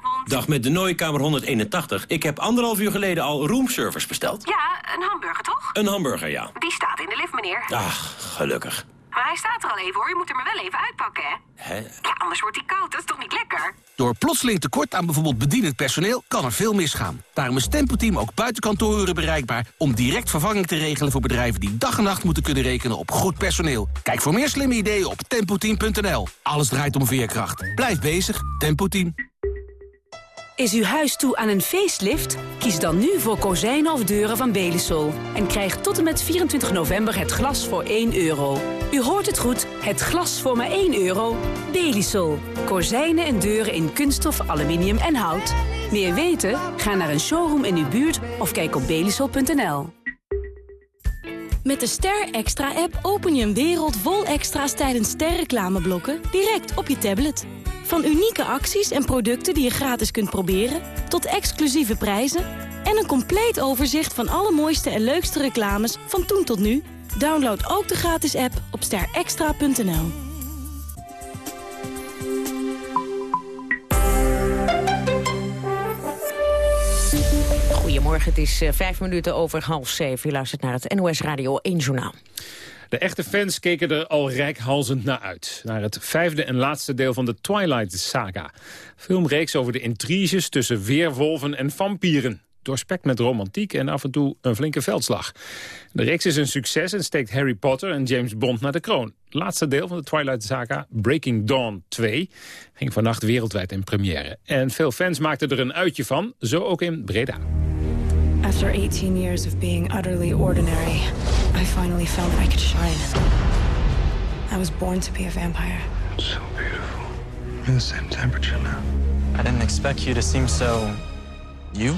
Dag met de Nooikamer 181. Ik heb anderhalf uur geleden al roomservice besteld. Ja, een hamburger toch? Een hamburger, ja. Die staat in de lift, meneer. Ach, gelukkig. Maar hij staat er al even hoor, je moet hem er wel even uitpakken, hè? Hè? Ja, anders wordt hij koud, dat is toch niet lekker? Door plotseling tekort aan bijvoorbeeld bedienend personeel kan er veel misgaan. Daarom is Tempo Team ook buiten kantooruren bereikbaar... om direct vervanging te regelen voor bedrijven die dag en nacht moeten kunnen rekenen op goed personeel. Kijk voor meer slimme ideeën op tempoteam.nl. Alles draait om veerkracht. Blijf bezig, Tempo Team. Is uw huis toe aan een facelift? Kies dan nu voor kozijnen of deuren van Belisol. En krijg tot en met 24 november het glas voor 1 euro. U hoort het goed, het glas voor maar 1 euro. Belisol. Kozijnen en deuren in kunststof, aluminium en hout. Meer weten? Ga naar een showroom in uw buurt of kijk op belisol.nl. Met de Ster Extra-app open je een wereld vol extra's tijdens sterreclameblokken direct op je tablet. Van unieke acties en producten die je gratis kunt proberen, tot exclusieve prijzen en een compleet overzicht van alle mooiste en leukste reclames van toen tot nu. Download ook de gratis app op sterextra.nl. Goedemorgen, het is eh, vijf minuten over half zeven. U luistert naar het NOS Radio 1 Journaal. De echte fans keken er al rijkhalzend naar uit. Naar het vijfde en laatste deel van de Twilight Saga. Filmreeks over de intriges tussen weerwolven en vampieren. Doorspekt met romantiek en af en toe een flinke veldslag. De reeks is een succes en steekt Harry Potter en James Bond naar de kroon. Het laatste deel van de Twilight Saga, Breaking Dawn 2, ging vannacht wereldwijd in première. En veel fans maakten er een uitje van, zo ook in Breda. After 18 years of being utterly ordinary, I finally felt I could shine. I was born to be a vampire. So beautiful. We're the same temperature now. I didn't expect you to seem so... you?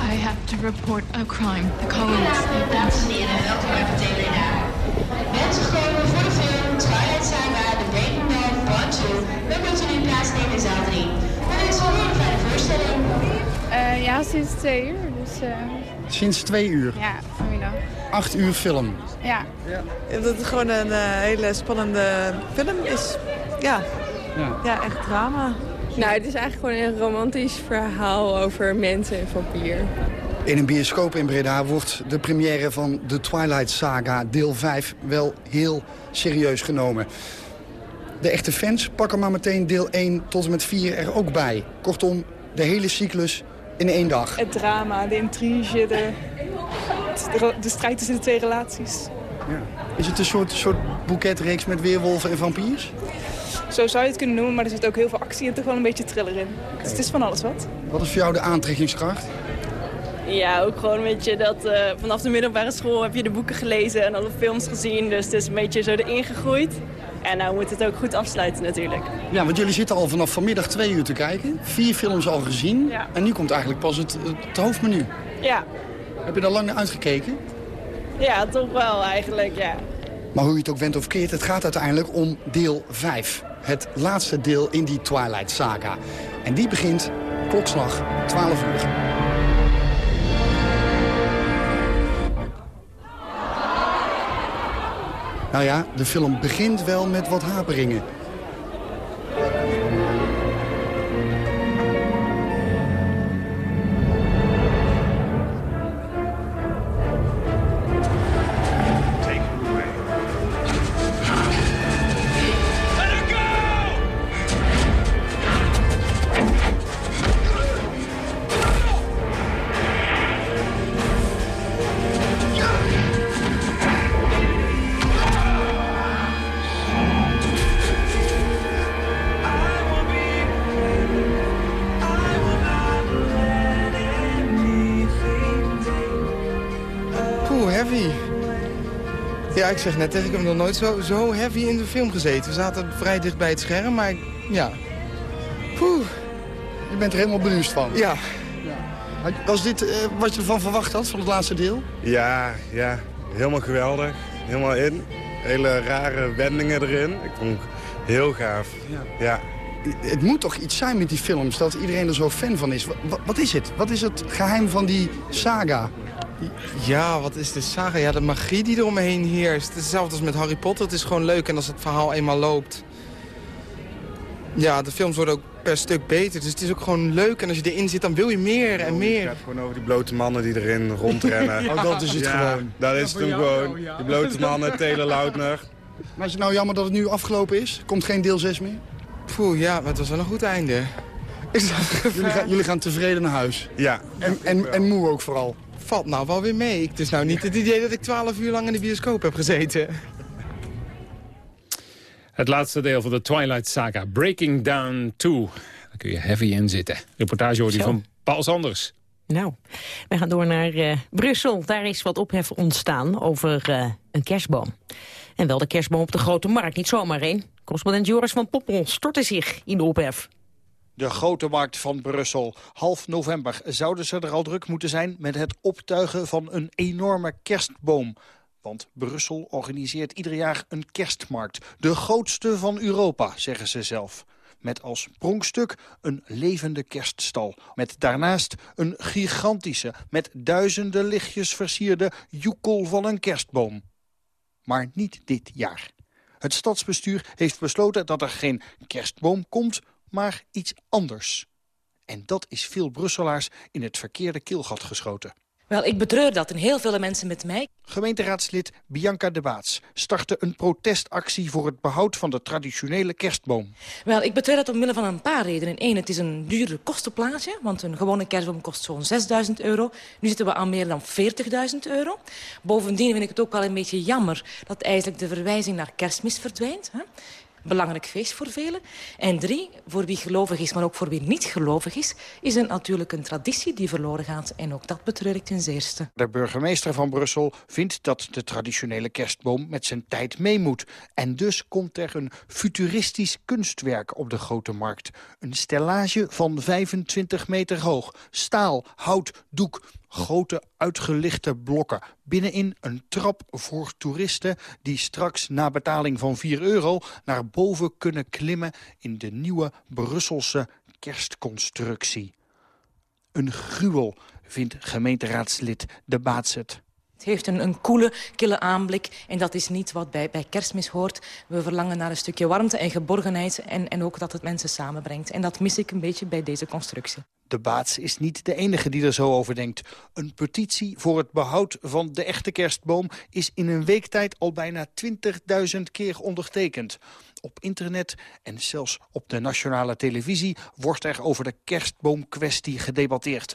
I have to report a crime. The colonists, they've been... Mensen komen voor de film Twilight Saga, The Breaking Dawn Part 2. We moeten nu plaatsnemen in zaal 3. Maar dit is wel een fijne voorstelling. Uh, ja, sinds twee uur. Dus, uh... Sinds twee uur? Ja, vanmiddag. Acht uur film? Ja. ja. Dat het gewoon een uh, hele spannende film is. Ja. ja. Ja, echt drama. Nou, het is eigenlijk gewoon een romantisch verhaal over mensen en vampier. In een bioscoop in Breda wordt de première van The Twilight Saga deel 5 wel heel serieus genomen. De echte fans pakken maar meteen deel 1 tot en met 4 er ook bij. Kortom, de hele cyclus in één dag. Het drama, de intrige, de, de, de strijd tussen de twee relaties. Ja. Is het een soort, soort boeketreeks met weerwolven en vampiers? Zo zou je het kunnen noemen, maar er zit ook heel veel actie en toch wel een beetje thriller in. Okay. Dus het is van alles wat. Wat is voor jou de aantrekkingskracht? Ja, ook gewoon een beetje dat uh, vanaf de middelbare school heb je de boeken gelezen en alle films gezien. Dus het is een beetje zo erin gegroeid. En nou moet het ook goed afsluiten natuurlijk. Ja, want jullie zitten al vanaf vanmiddag twee uur te kijken. Vier films al gezien. Ja. En nu komt eigenlijk pas het, het hoofdmenu. Ja. Heb je daar lang naar uitgekeken? Ja, toch wel eigenlijk, ja. Maar hoe je het ook went of keert, het gaat uiteindelijk om deel 5. Het laatste deel in die Twilight Saga. En die begint klokslag 12 uur. Nou ja, de film begint wel met wat haperingen. Zeg net tegen, ik heb nog nooit zo, zo heavy in de film gezeten. We zaten vrij dicht bij het scherm, maar ja. Poeh. Je bent er helemaal bewust van? Ja. ja. Was dit uh, wat je ervan verwacht had, van het laatste deel? Ja, ja. Helemaal geweldig. Helemaal in. Hele rare wendingen erin. Ik vond het heel gaaf. Ja. ja. Het moet toch iets zijn met die films, dat iedereen er zo fan van is. Wat, wat is het? Wat is het geheim van die saga? Ja, wat is de saga? Ja, de magie die eromheen heerst. Het is hetzelfde als met Harry Potter. Het is gewoon leuk en als het verhaal eenmaal loopt... Ja, de films worden ook per stuk beter. Dus het is ook gewoon leuk. En als je erin zit, dan wil je meer en meer. Het gaat gewoon over die blote mannen die erin rondrennen. oh, dat is het ja, gewoon. Dat is het gewoon. Ja. Die blote mannen, Taylor Lautner. Maar is het nou jammer dat het nu afgelopen is? Komt geen deel 6 meer? Poeh, ja, maar het was wel een goed einde. Is dat jullie, gaan, jullie gaan tevreden naar huis? Ja. En, en, en moe ook vooral? Valt nou wel weer mee. Het is nou niet het idee dat ik 12 uur lang in de bioscoop heb gezeten. Het laatste deel van de Twilight Saga, Breaking Down 2. Daar kun je heavy in zitten. Reportage hoor die van Paul Sanders. Nou, wij gaan door naar uh, Brussel. Daar is wat ophef ontstaan over uh, een kerstboom. En wel de kerstboom op de Grote Markt, niet zomaar één. Correspondent Joris van Poppel stortte zich in de ophef. De grote markt van Brussel. Half november zouden ze er al druk moeten zijn met het optuigen van een enorme kerstboom. Want Brussel organiseert ieder jaar een kerstmarkt. De grootste van Europa, zeggen ze zelf. Met als pronkstuk een levende kerststal. Met daarnaast een gigantische, met duizenden lichtjes versierde joekel van een kerstboom. Maar niet dit jaar. Het stadsbestuur heeft besloten dat er geen kerstboom komt, maar iets anders. En dat is veel Brusselaars in het verkeerde keelgat geschoten. Wel, ik betreur dat en heel veel mensen met mij. Gemeenteraadslid Bianca de Baats startte een protestactie voor het behoud van de traditionele kerstboom. Wel, ik betreur dat omwille van een paar redenen. Eén, het is een dure kostenplaatje, want een gewone kerstboom kost zo'n 6.000 euro. Nu zitten we aan meer dan 40.000 euro. Bovendien vind ik het ook wel een beetje jammer dat eigenlijk de verwijzing naar kerstmis verdwijnt. Hè? Belangrijk feest voor velen. En drie, voor wie gelovig is, maar ook voor wie niet gelovig is... is het natuurlijk een traditie die verloren gaat. En ook dat betreur ik ten zeerste. De burgemeester van Brussel vindt dat de traditionele kerstboom met zijn tijd mee moet. En dus komt er een futuristisch kunstwerk op de Grote Markt. Een stellage van 25 meter hoog. Staal, hout, doek, grote uitgelichte blokken. Binnenin een trap voor toeristen die straks na betaling van 4 euro... naar boven kunnen klimmen in de nieuwe Brusselse kerstconstructie. Een gruwel, vindt gemeenteraadslid De Baatset. Het heeft een, een koele, kille aanblik en dat is niet wat bij, bij kerstmis hoort. We verlangen naar een stukje warmte en geborgenheid en, en ook dat het mensen samenbrengt. En dat mis ik een beetje bij deze constructie. De Baats is niet de enige die er zo over denkt. Een petitie voor het behoud van de echte kerstboom... is in een week tijd al bijna 20.000 keer ondertekend. Op internet en zelfs op de nationale televisie... wordt er over de kerstboomkwestie gedebatteerd.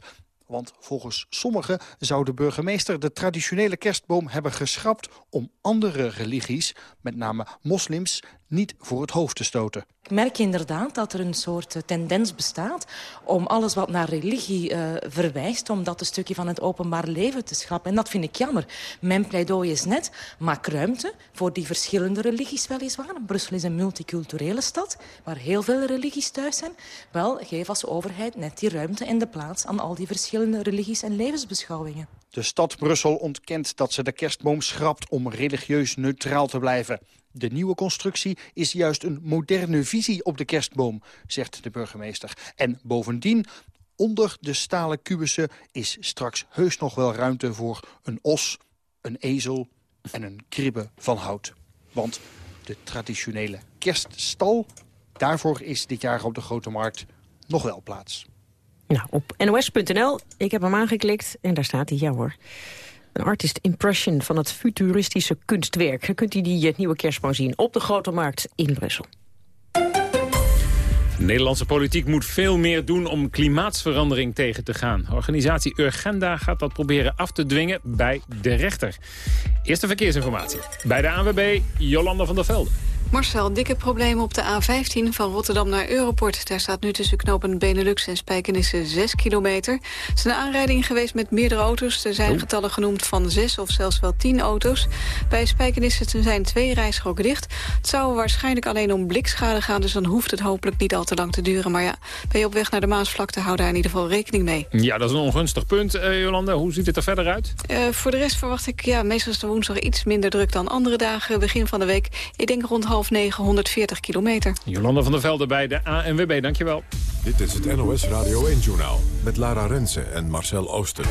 Want volgens sommigen zou de burgemeester de traditionele kerstboom hebben geschrapt om andere religies, met name moslims, niet voor het hoofd te stoten. Ik merk inderdaad dat er een soort eh, tendens bestaat om alles wat naar religie uh, verwijst, om dat een stukje van het openbaar leven te schrappen. En dat vind ik jammer. Mijn pleidooi is net, maak ruimte voor die verschillende religies weliswaar. Brussel is een multiculturele stad, waar heel veel religies thuis zijn. Wel, geef als overheid net die ruimte en de plaats aan al die verschillende religies en levensbeschouwingen. De stad Brussel ontkent dat ze de kerstboom schrapt om religieus neutraal te blijven. De nieuwe constructie is juist een moderne visie op de kerstboom, zegt de burgemeester. En bovendien, onder de stalen kubussen is straks heus nog wel ruimte voor een os, een ezel en een kribbe van hout. Want de traditionele kerststal, daarvoor is dit jaar op de Grote Markt nog wel plaats. Nou, op nos.nl, ik heb hem aangeklikt en daar staat hij, ja hoor. Een artist impression van het futuristische kunstwerk. Dan kunt u die eh, nieuwe kerstboom zien op de Grote Markt in Brussel. De Nederlandse politiek moet veel meer doen om klimaatsverandering tegen te gaan. Organisatie Urgenda gaat dat proberen af te dwingen bij de rechter. Eerste verkeersinformatie bij de ANWB Jolanda van der Velde. Marcel, dikke problemen op de A15 van Rotterdam naar Europort. Daar staat nu tussen knopen Benelux en Spijkenisse 6 kilometer. Het is een aanrijding geweest met meerdere auto's. Er zijn oh. getallen genoemd van 6 of zelfs wel 10 auto's. Bij Spijkenisse zijn twee rijstroken dicht. Het zou waarschijnlijk alleen om blikschade gaan... dus dan hoeft het hopelijk niet al te lang te duren. Maar ja, ben je op weg naar de Maasvlakte, hou daar in ieder geval rekening mee. Ja, dat is een ongunstig punt, uh, Jolanda. Hoe ziet het er verder uit? Uh, voor de rest verwacht ik ja, meestal is de woensdag iets minder druk dan andere dagen. Begin van de week, ik denk rond half half 140 kilometer. Jolanda van der Velde bij de ANWB, dankjewel. Dit is het NOS Radio 1-journaal met Lara Rensen en Marcel Ooster.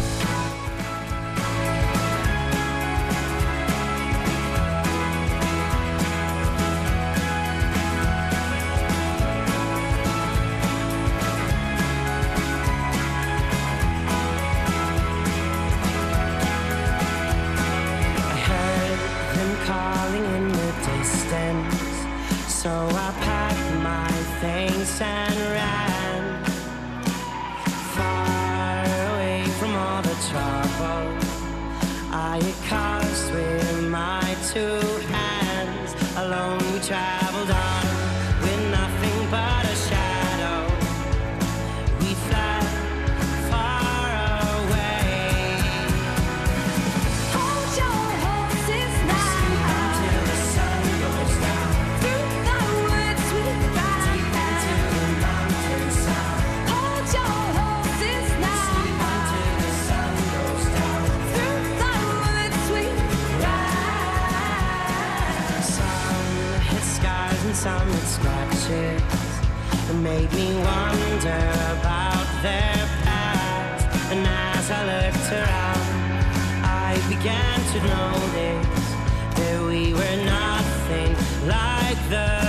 The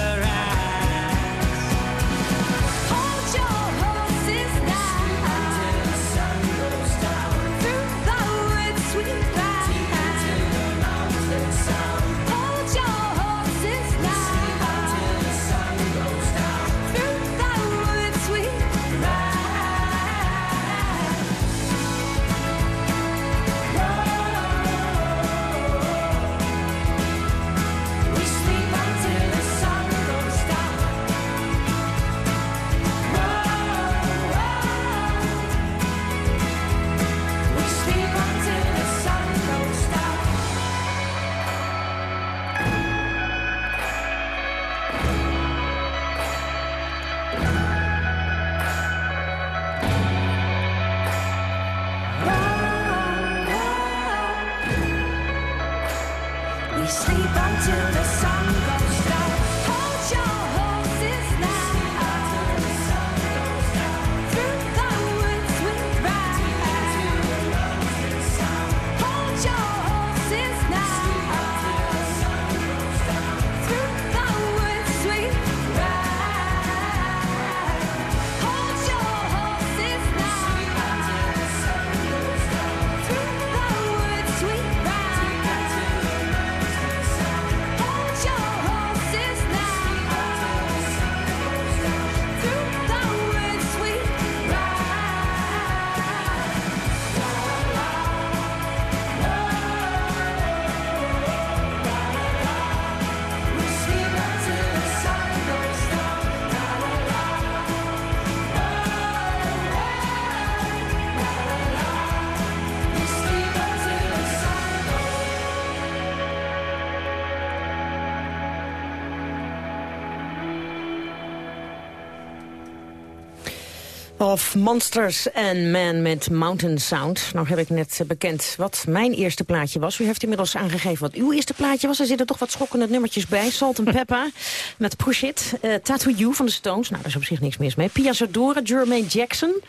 Of Monsters and Man met Mountain Sound. Nou heb ik net eh, bekend wat mijn eerste plaatje was. U heeft inmiddels aangegeven wat uw eerste plaatje was. Er zitten toch wat schokkende nummertjes bij. Salt and Pepper met Push It. Uh, Tattoo You van de Stones. Nou, daar is op zich niks mis mee. Pia Zadora, Jermaine Jackson.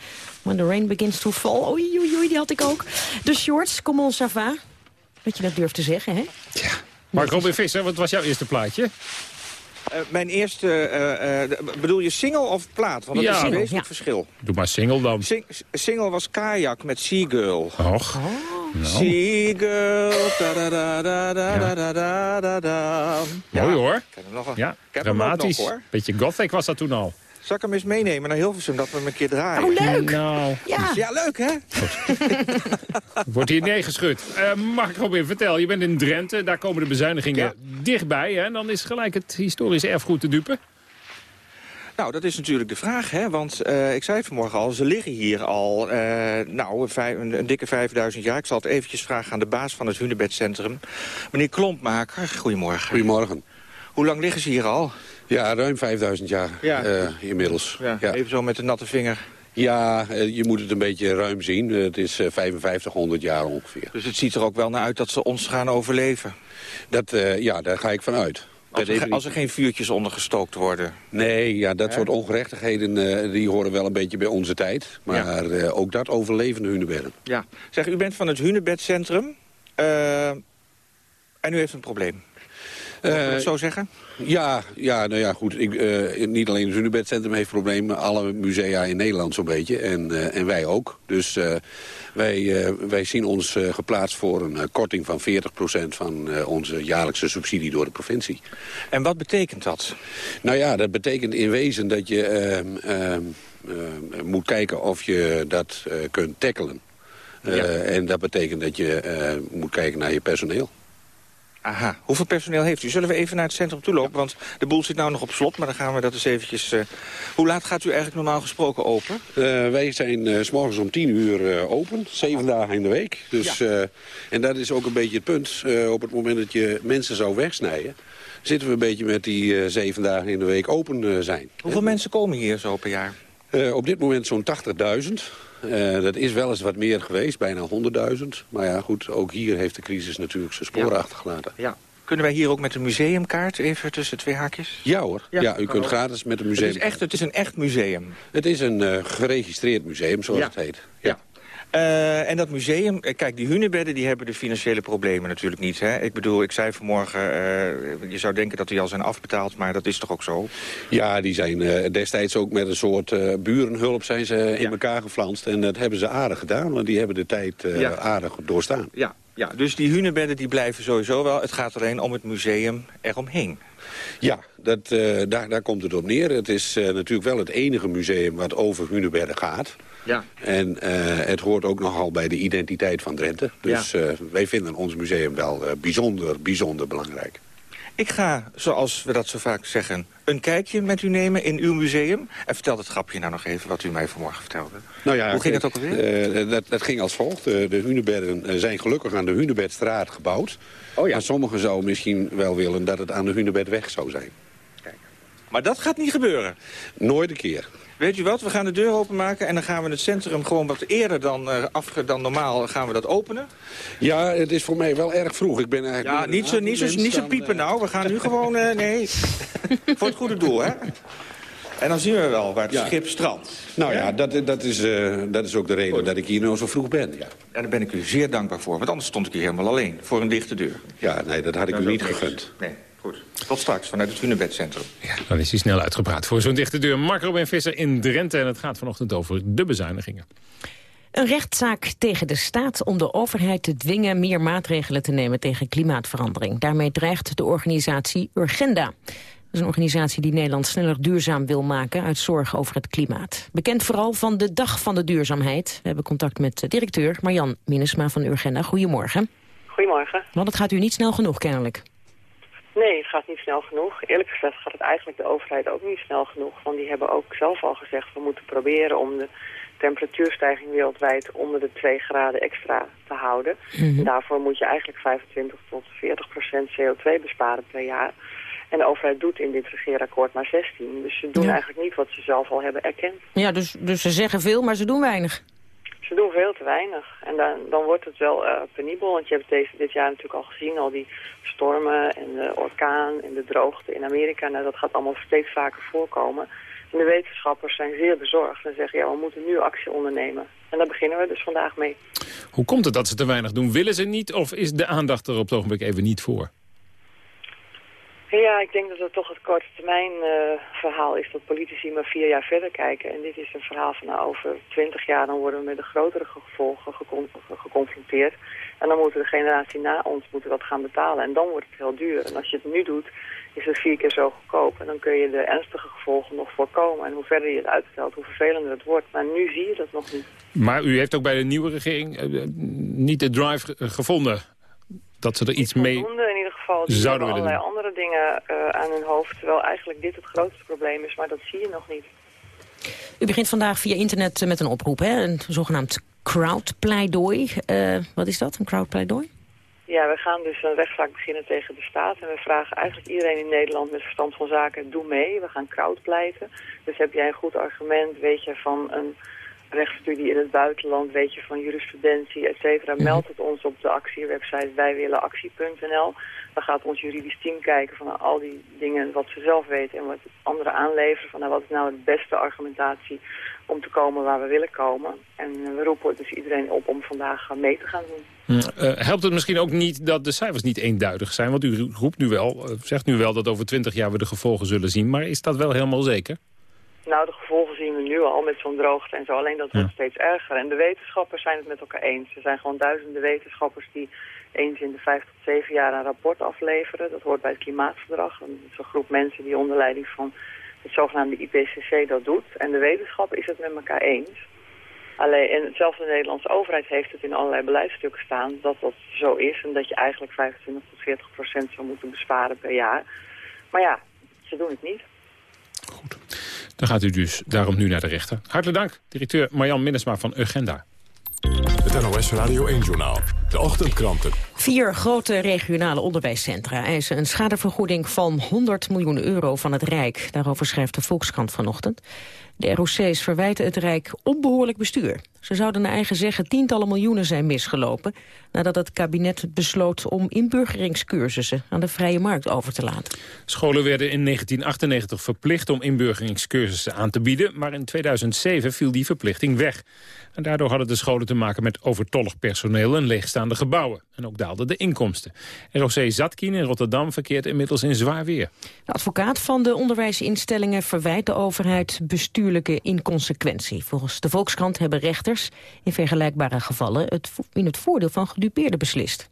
When the Rain Begins to Fall. Oei, oei, oei, die had ik ook. De Shorts, Comment ça va? Dat je dat durft te zeggen, hè? Mark Robin Visser, wat was jouw eerste plaatje? Eh, mijn eerste, eh, eh, bedoel je single of plaat? Want dat Ja. is een wezenlijk ja. verschil. Doe maar single dan. Sing- single was Kajak met Seagirl. Och. Nou. Seagirl, da da da da da da da da da. Mooi hoor. Ik heb hem nog, een- Ja, ik heb hem dramatisch. nog hoor. Beetje gothic was dat toen al. Zal ik hem eens meenemen naar Hilversum, dat we hem een keer draaien? Oh, leuk! Nou, Ja. Ja, leuk hè? wordt hier neergeschud. Eh Mark Robin, vertel, je bent in Drenthe. Daar komen de bezuinigingen dichtbij. Hè? En dan is gelijk het historisch erfgoed te dupen. Nou, dat is natuurlijk de vraag, hè? want eh, ik zei het vanmorgen al, ze liggen hier al eh, nou, vijf- een, een dikke 5000 jaar. Ik zal het eventjes vragen aan de baas van het Hunebedcentrum. Meneer Klompmaker, goedemorgen. Goedemorgen. Hoe lang liggen ze hier al? Ja, ruim 5000 jaar Ja. eh, inmiddels. Ja, Ja, Even zo met de natte vinger. Ja, eh, je moet het een beetje ruim zien. Eh, het is eh, 5500 jaar ongeveer. Dus het ziet er ook wel naar uit dat ze ons gaan overleven. Dat, ja, daar ga ik van uit. Als er, als er geen vuurtjes ondergestookt worden. Nee, ja, dat soort ongerechtigheden die horen wel een beetje bij onze tijd. Maar ook dat overleven de hunebedden. Ja. Zeg, u bent van het Hunebedcentrum. en u heeft een probleem. Dat zo zeggen? Ja, ja, nou ja, goed. Ik, eh, niet alleen het Hunebedcentrum heeft problemen. Alle musea in Nederland zo'n beetje. En, eh, en wij ook. Dus wij, wij zien ons geplaatst voor een korting van 40% van onze jaarlijkse subsidie door de provincie. En wat betekent dat? Nou ja, dat betekent in wezen dat je ehm, ehm, ehm, moet kijken of je dat kunt tackelen. En dat betekent dat je moet kijken naar je personeel. Aha. Hoeveel personeel heeft u? Zullen we even naar het centrum toe lopen? Want de boel zit nou nog op slot, maar dan gaan we dat eens eventjes... eh, Hoe laat gaat u eigenlijk normaal gesproken open? Eh, wij zijn eh, s morgens om tien uur open, zeven dagen in de week. Dus, en dat is ook een beetje het punt. Op het moment dat je mensen zou wegsnijden... zitten we een beetje met die zeven dagen in de week open zijn. Hoeveel mensen komen hier zo per jaar? Eh, op dit moment zo'n 80.000. Eh, dat is wel eens wat meer geweest, bijna 100.000. Maar ja, goed, ook hier heeft de crisis natuurlijk zijn sporen Ja. achtergelaten. Ja. Kunnen wij hier ook met een museumkaart even tussen twee haakjes? Ja hoor, ja, u kunt ook. gratis met een Het museum. is, echt, het is een echt museum. Het is een eh, geregistreerd museum, zoals Ja. het heet. Ja. Eh, en dat museum, eh, kijk, die hunebedden die hebben de financiële problemen natuurlijk niet. Hè? Ik bedoel, ik zei vanmorgen, eh, je zou denken dat die al zijn afbetaald, maar dat is toch ook zo? Ja, die zijn destijds ook met een soort burenhulp zijn ze in elkaar geflanst. En dat hebben ze aardig gedaan, want die hebben de tijd Ja. aardig doorstaan. Ja, ja, dus die hunebedden die blijven sowieso wel. Het gaat alleen om het museum eromheen. Ja, dat, daar, daar komt het op neer. Het is natuurlijk wel het enige museum wat over Hunebedden gaat. Ja. En eh, het hoort ook nogal bij de identiteit van Drenthe. Dus eh, wij vinden ons museum wel eh, bijzonder, bijzonder belangrijk. Ik ga, zoals we dat zo vaak zeggen, een kijkje met u nemen in uw museum. En vertel het grapje nou nog even wat u mij vanmorgen vertelde. Nou ja, Hoe ging het ook alweer? eh, dat, dat ging als volgt. De Hunebedden zijn gelukkig aan de Hunebedstraat gebouwd. Oh ja. Maar sommigen zouden misschien wel willen dat het aan de Hunebedweg zou zijn. Maar dat gaat niet gebeuren. Nooit een keer. Weet u wat, we gaan de deur openmaken en dan gaan we het centrum gewoon wat eerder dan, eh, afge dan normaal gaan we dat openen. Ja, het is voor mij wel erg vroeg. Ik ben eigenlijk Ja, niet zo, niet zo, niet zo piepen nou. We gaan nu gewoon, eh, nee, voor het goede doel, hè. En dan zien we wel waar het Ja. schip strandt. Nou ja, dat, dat, is, eh, dat is ook de reden dat ik hier nou zo vroeg ben. Ja. En daar ben ik u zeer dankbaar voor, want anders stond ik hier helemaal alleen. Voor een dichte deur. Ja, nee, dat had ik u niet gegund. Nee, goed. Tot straks vanuit het Hunebedcentrum. Dan is hij snel uitgepraat voor zo'n dichte deur. Mark Robin Visser in Drenthe. En het gaat vanochtend over de bezuinigingen. Een rechtszaak tegen de staat om de overheid te dwingen meer maatregelen te nemen tegen klimaatverandering. Daarmee dreigt de organisatie Urgenda. Dat is een organisatie die Nederland sneller duurzaam wil maken uit zorg over het klimaat. Bekend vooral van de Dag van de Duurzaamheid. We hebben contact met de directeur Marjan Minnesma van Urgenda. Goedemorgen. Goedemorgen. Want het gaat u niet snel genoeg kennelijk. Nee, het gaat niet snel genoeg. Eerlijk gezegd gaat het eigenlijk de overheid ook niet snel genoeg. Want die hebben ook zelf al gezegd... we moeten proberen om de temperatuurstijging wereldwijd... onder de 2 graden extra te houden. Mhm. En daarvoor moet je eigenlijk 25 tot 40 procent CO2 besparen per jaar. En de overheid doet in dit regeerakkoord maar 16. Dus ze doen Ja. eigenlijk niet wat ze zelf al hebben erkend. Ja, dus, dus ze zeggen veel, maar ze doen weinig. Ze doen veel te weinig. En dan, dan wordt het wel eh, penibel. Want je hebt deze, dit jaar natuurlijk al gezien. Al die stormen en de orkaan en de droogte in Amerika. Nou, dat gaat allemaal steeds vaker voorkomen. En de wetenschappers zijn zeer bezorgd. En zeggen, ja, we moeten nu actie ondernemen. En daar beginnen we dus vandaag mee. Hoe komt het dat ze te weinig doen? Willen ze niet of is de aandacht er op het ogenblik even niet voor? Ja, ik denk dat het toch het korte termijn eh, verhaal is dat politici maar vier jaar verder kijken. En dit is een verhaal van nou, over twintig jaar dan worden we met de grotere gevolgen gecon- geconfronteerd. En dan moeten de generatie na ons moeten dat gaan betalen. En dan wordt het heel duur. En als je het nu doet, is het vier keer zo goedkoop. En dan kun je de ernstige gevolgen nog voorkomen. En hoe verder je het uitstelt, hoe vervelender het wordt. Maar nu zie je dat nog niet. Maar u heeft ook bij de nieuwe regering eh, niet de drive ge- gevonden dat ze er iets mee... Geval. Die Zouden hebben allerlei andere dingen eh, aan hun hoofd. Terwijl eigenlijk dit het grootste probleem is. Maar dat zie je nog niet. U begint vandaag via internet eh, met een oproep, hè? een zogenaamd crowdpleidooi. Eh wat is dat, een crowdpleidooi? Ja, we gaan dus een rechtszaak beginnen tegen de staat. En we vragen eigenlijk iedereen in Nederland met verstand van zaken, doe mee. We gaan crowdpleiten. Dus heb jij een goed argument, weet je van een rechtsstudie in het buitenland, weet je van jurisprudentie, et cetera. Meld het ons op de actiewebsite wijwillenactie.nl. Dan gaat ons juridisch team kijken van al die dingen wat ze zelf weten en wat anderen aanleveren. Van nou, wat is nou de beste argumentatie om te komen waar we willen komen. En we roepen dus iedereen op om vandaag mee te gaan doen. Eh, helpt het misschien ook niet dat de cijfers niet eenduidig zijn? Want u roept nu wel, eh, zegt nu wel dat over twintig jaar we de gevolgen zullen zien. Maar is dat wel helemaal zeker? Nou, de gevolgen zien we nu al met zo'n droogte en zo. Alleen dat wordt steeds erger. En de wetenschappers zijn het met elkaar eens. Er zijn gewoon duizenden wetenschappers die eens in de vijf tot zeven jaar een rapport afleveren. Dat hoort bij het klimaatverdrag. Dat is een groep mensen die onder leiding van het zogenaamde IPCC dat doet. En de wetenschap is het met elkaar eens. Alleen, en zelfs de Nederlandse overheid heeft het in allerlei beleidsstukken staan dat dat zo is. En dat je eigenlijk 25 tot 40 procent zou moeten besparen per jaar. Maar ja, ze doen het niet. Dan gaat u dus daarom nu naar de rechter. Hartelijk dank, directeur Marjan Minnesma van Urgenda. Het NOS Radio 1-journaal. De ochtendkranten. Vier grote regionale onderwijscentra eisen een schadevergoeding van 100 miljoen euro van het Rijk. Daarover schrijft de Volkskrant vanochtend. De ROC's verwijten het Rijk onbehoorlijk bestuur. Ze zouden naar eigen zeggen tientallen miljoenen zijn misgelopen... nadat het kabinet besloot om inburgeringscursussen aan de vrije markt over te laten. Scholen werden in 1998 verplicht om inburgeringscursussen aan te bieden... maar in 2007 viel die verplichting weg. En daardoor hadden de scholen te maken met overtollig personeel en leegstaande gebouwen. En ook daalden de inkomsten. ROC Zatkin in Rotterdam verkeert inmiddels in zwaar weer. De advocaat van de onderwijsinstellingen verwijt de overheid bestuurlijke inconsequentie. Volgens de Volkskrant hebben rechters in vergelijkbare gevallen het in het voordeel van gedupeerden beslist.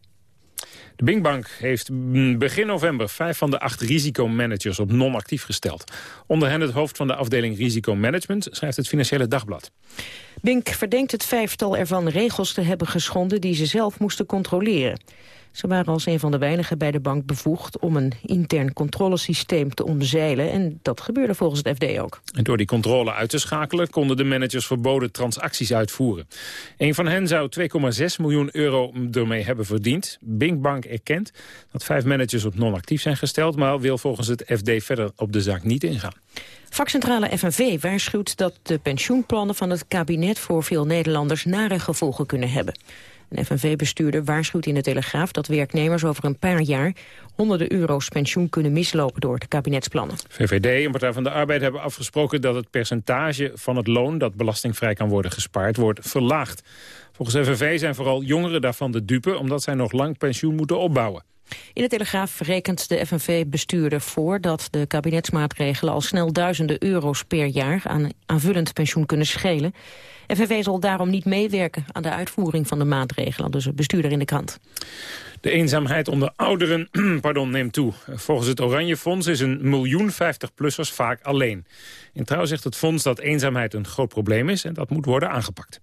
De Bingbank heeft begin november vijf van de acht risicomanagers op non-actief gesteld. Onder hen het hoofd van de afdeling risicomanagement, schrijft het Financiële Dagblad. Bink verdenkt het vijftal ervan regels te hebben geschonden die ze zelf moesten controleren. Ze waren als een van de weinigen bij de bank bevoegd om een intern controlesysteem te omzeilen. En dat gebeurde volgens het FD ook. En door die controle uit te schakelen konden de managers verboden transacties uitvoeren. Een van hen zou 2,6 miljoen euro ermee hebben verdiend. Binkbank erkent dat vijf managers op non-actief zijn gesteld, maar wil volgens het FD verder op de zaak niet ingaan. Vakcentrale FNV waarschuwt dat de pensioenplannen van het kabinet voor veel Nederlanders nare gevolgen kunnen hebben. Een FNV-bestuurder waarschuwt in de Telegraaf dat werknemers over een paar jaar honderden euro's pensioen kunnen mislopen door de kabinetsplannen. VVD en Partij van de Arbeid hebben afgesproken dat het percentage van het loon dat belastingvrij kan worden gespaard wordt verlaagd. Volgens FNV zijn vooral jongeren daarvan de dupe omdat zij nog lang pensioen moeten opbouwen. In de Telegraaf rekent de FNV-bestuurder voor dat de kabinetsmaatregelen al snel duizenden euro's per jaar aan aanvullend pensioen kunnen schelen. FNV zal daarom niet meewerken aan de uitvoering van de maatregelen, dus een bestuurder in de krant. De eenzaamheid onder ouderen pardon, neemt toe. Volgens het Oranje Fonds is een miljoen 50-plussers vaak alleen. In trouw zegt het fonds dat eenzaamheid een groot probleem is en dat moet worden aangepakt.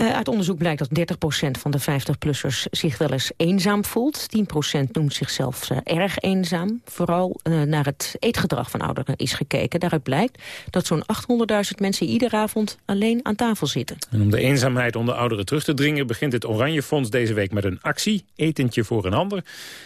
Uh, uit onderzoek blijkt dat 30% van de 50-plussers zich wel eens eenzaam voelt. 10% noemt zichzelf uh, erg eenzaam. Vooral uh, naar het eetgedrag van ouderen is gekeken. Daaruit blijkt dat zo'n 800.000 mensen iedere avond alleen aan tafel zitten. En om de eenzaamheid onder ouderen terug te dringen... begint het Oranje Fonds deze week met een actie. Etentje voor een ander.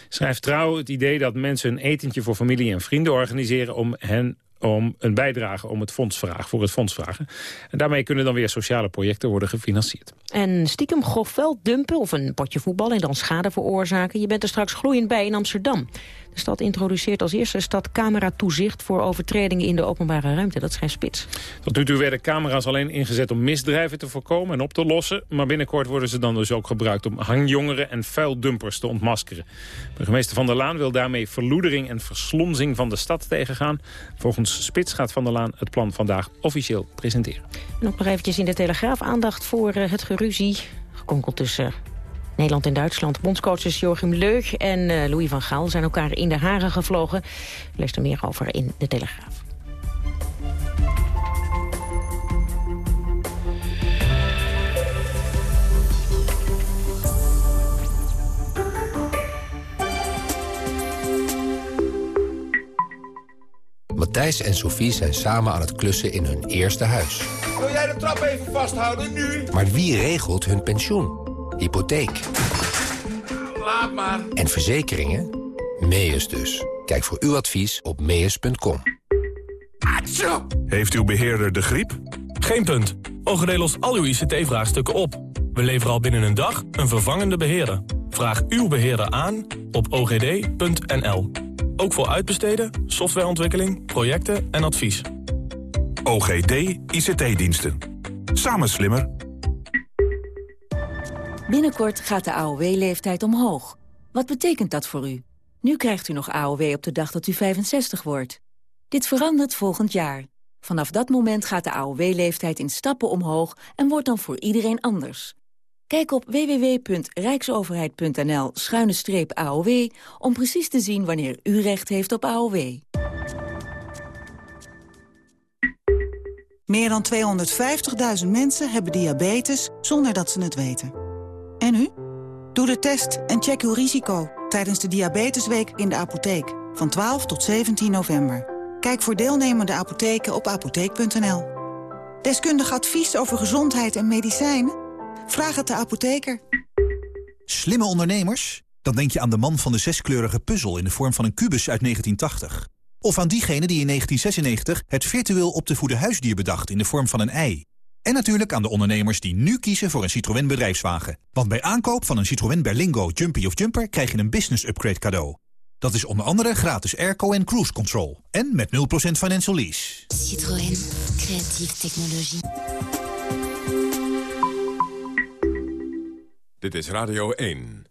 Schrijft Trouw het idee dat mensen een etentje voor familie en vrienden organiseren... om hen om een bijdrage om het fonds vragen, voor het fonds vragen. En daarmee kunnen dan weer sociale projecten worden gefinancierd. En stiekem grofveld dumpen of een potje voetbal en dan schade veroorzaken. Je bent er straks gloeiend bij in Amsterdam. De stad introduceert als eerste stad cameratoezicht voor overtredingen in de openbare ruimte. Dat schrijft Spits. Tot nu toe werden camera's alleen ingezet om misdrijven te voorkomen en op te lossen. Maar binnenkort worden ze dan dus ook gebruikt om hangjongeren en vuildumpers te ontmaskeren. Burgemeester Van der Laan wil daarmee verloedering en verslonzing van de stad tegengaan. Volgens Spits gaat Van der Laan het plan vandaag officieel presenteren. En ook nog eventjes in de Telegraaf aandacht voor uh, het geruzie gekonkeld tussen Nederland en Duitsland. Bondscoaches Joachim Leug en uh, Louis van Gaal zijn elkaar in de haren gevlogen. Lees er meer over in de Telegraaf. Matthijs en Sophie zijn samen aan het klussen in hun eerste huis. Wil jij de trap even vasthouden, nu? Maar wie regelt hun pensioen? Hypotheek. Laat maar. En verzekeringen? Meus dus. Kijk voor uw advies op meus.com. Heeft uw beheerder de griep? Geen punt. OGD lost al uw ICT-vraagstukken op. We leveren al binnen een dag een vervangende beheerder. Vraag uw beheerder aan op ogd.nl. Ook voor uitbesteden, softwareontwikkeling, projecten en advies. OGD ICT-diensten. Samen slimmer. Binnenkort gaat de AOW-leeftijd omhoog. Wat betekent dat voor u? Nu krijgt u nog AOW op de dag dat u 65 wordt. Dit verandert volgend jaar. Vanaf dat moment gaat de AOW-leeftijd in stappen omhoog... en wordt dan voor iedereen anders. Kijk op www.rijksoverheid.nl-aow... om precies te zien wanneer u recht heeft op AOW. Meer dan 250.000 mensen hebben diabetes zonder dat ze het weten. En u? Doe de test en check uw risico tijdens de Diabetesweek in de apotheek. Van 12 tot 17 november. Kijk voor deelnemende apotheken op apotheek.nl. Deskundig advies over gezondheid en medicijnen? Vraag het de apotheker. Slimme ondernemers? Dan denk je aan de man van de zeskleurige puzzel in de vorm van een kubus uit 1980. Of aan diegene die in 1996 het virtueel op te voeden huisdier bedacht in de vorm van een ei. En natuurlijk aan de ondernemers die nu kiezen voor een Citroën bedrijfswagen. Want bij aankoop van een Citroën Berlingo, Jumpy of Jumper krijg je een business upgrade cadeau. Dat is onder andere gratis airco en cruise control. En met 0% financial lease. Citroën. Creatieve technologie. Dit is Radio 1.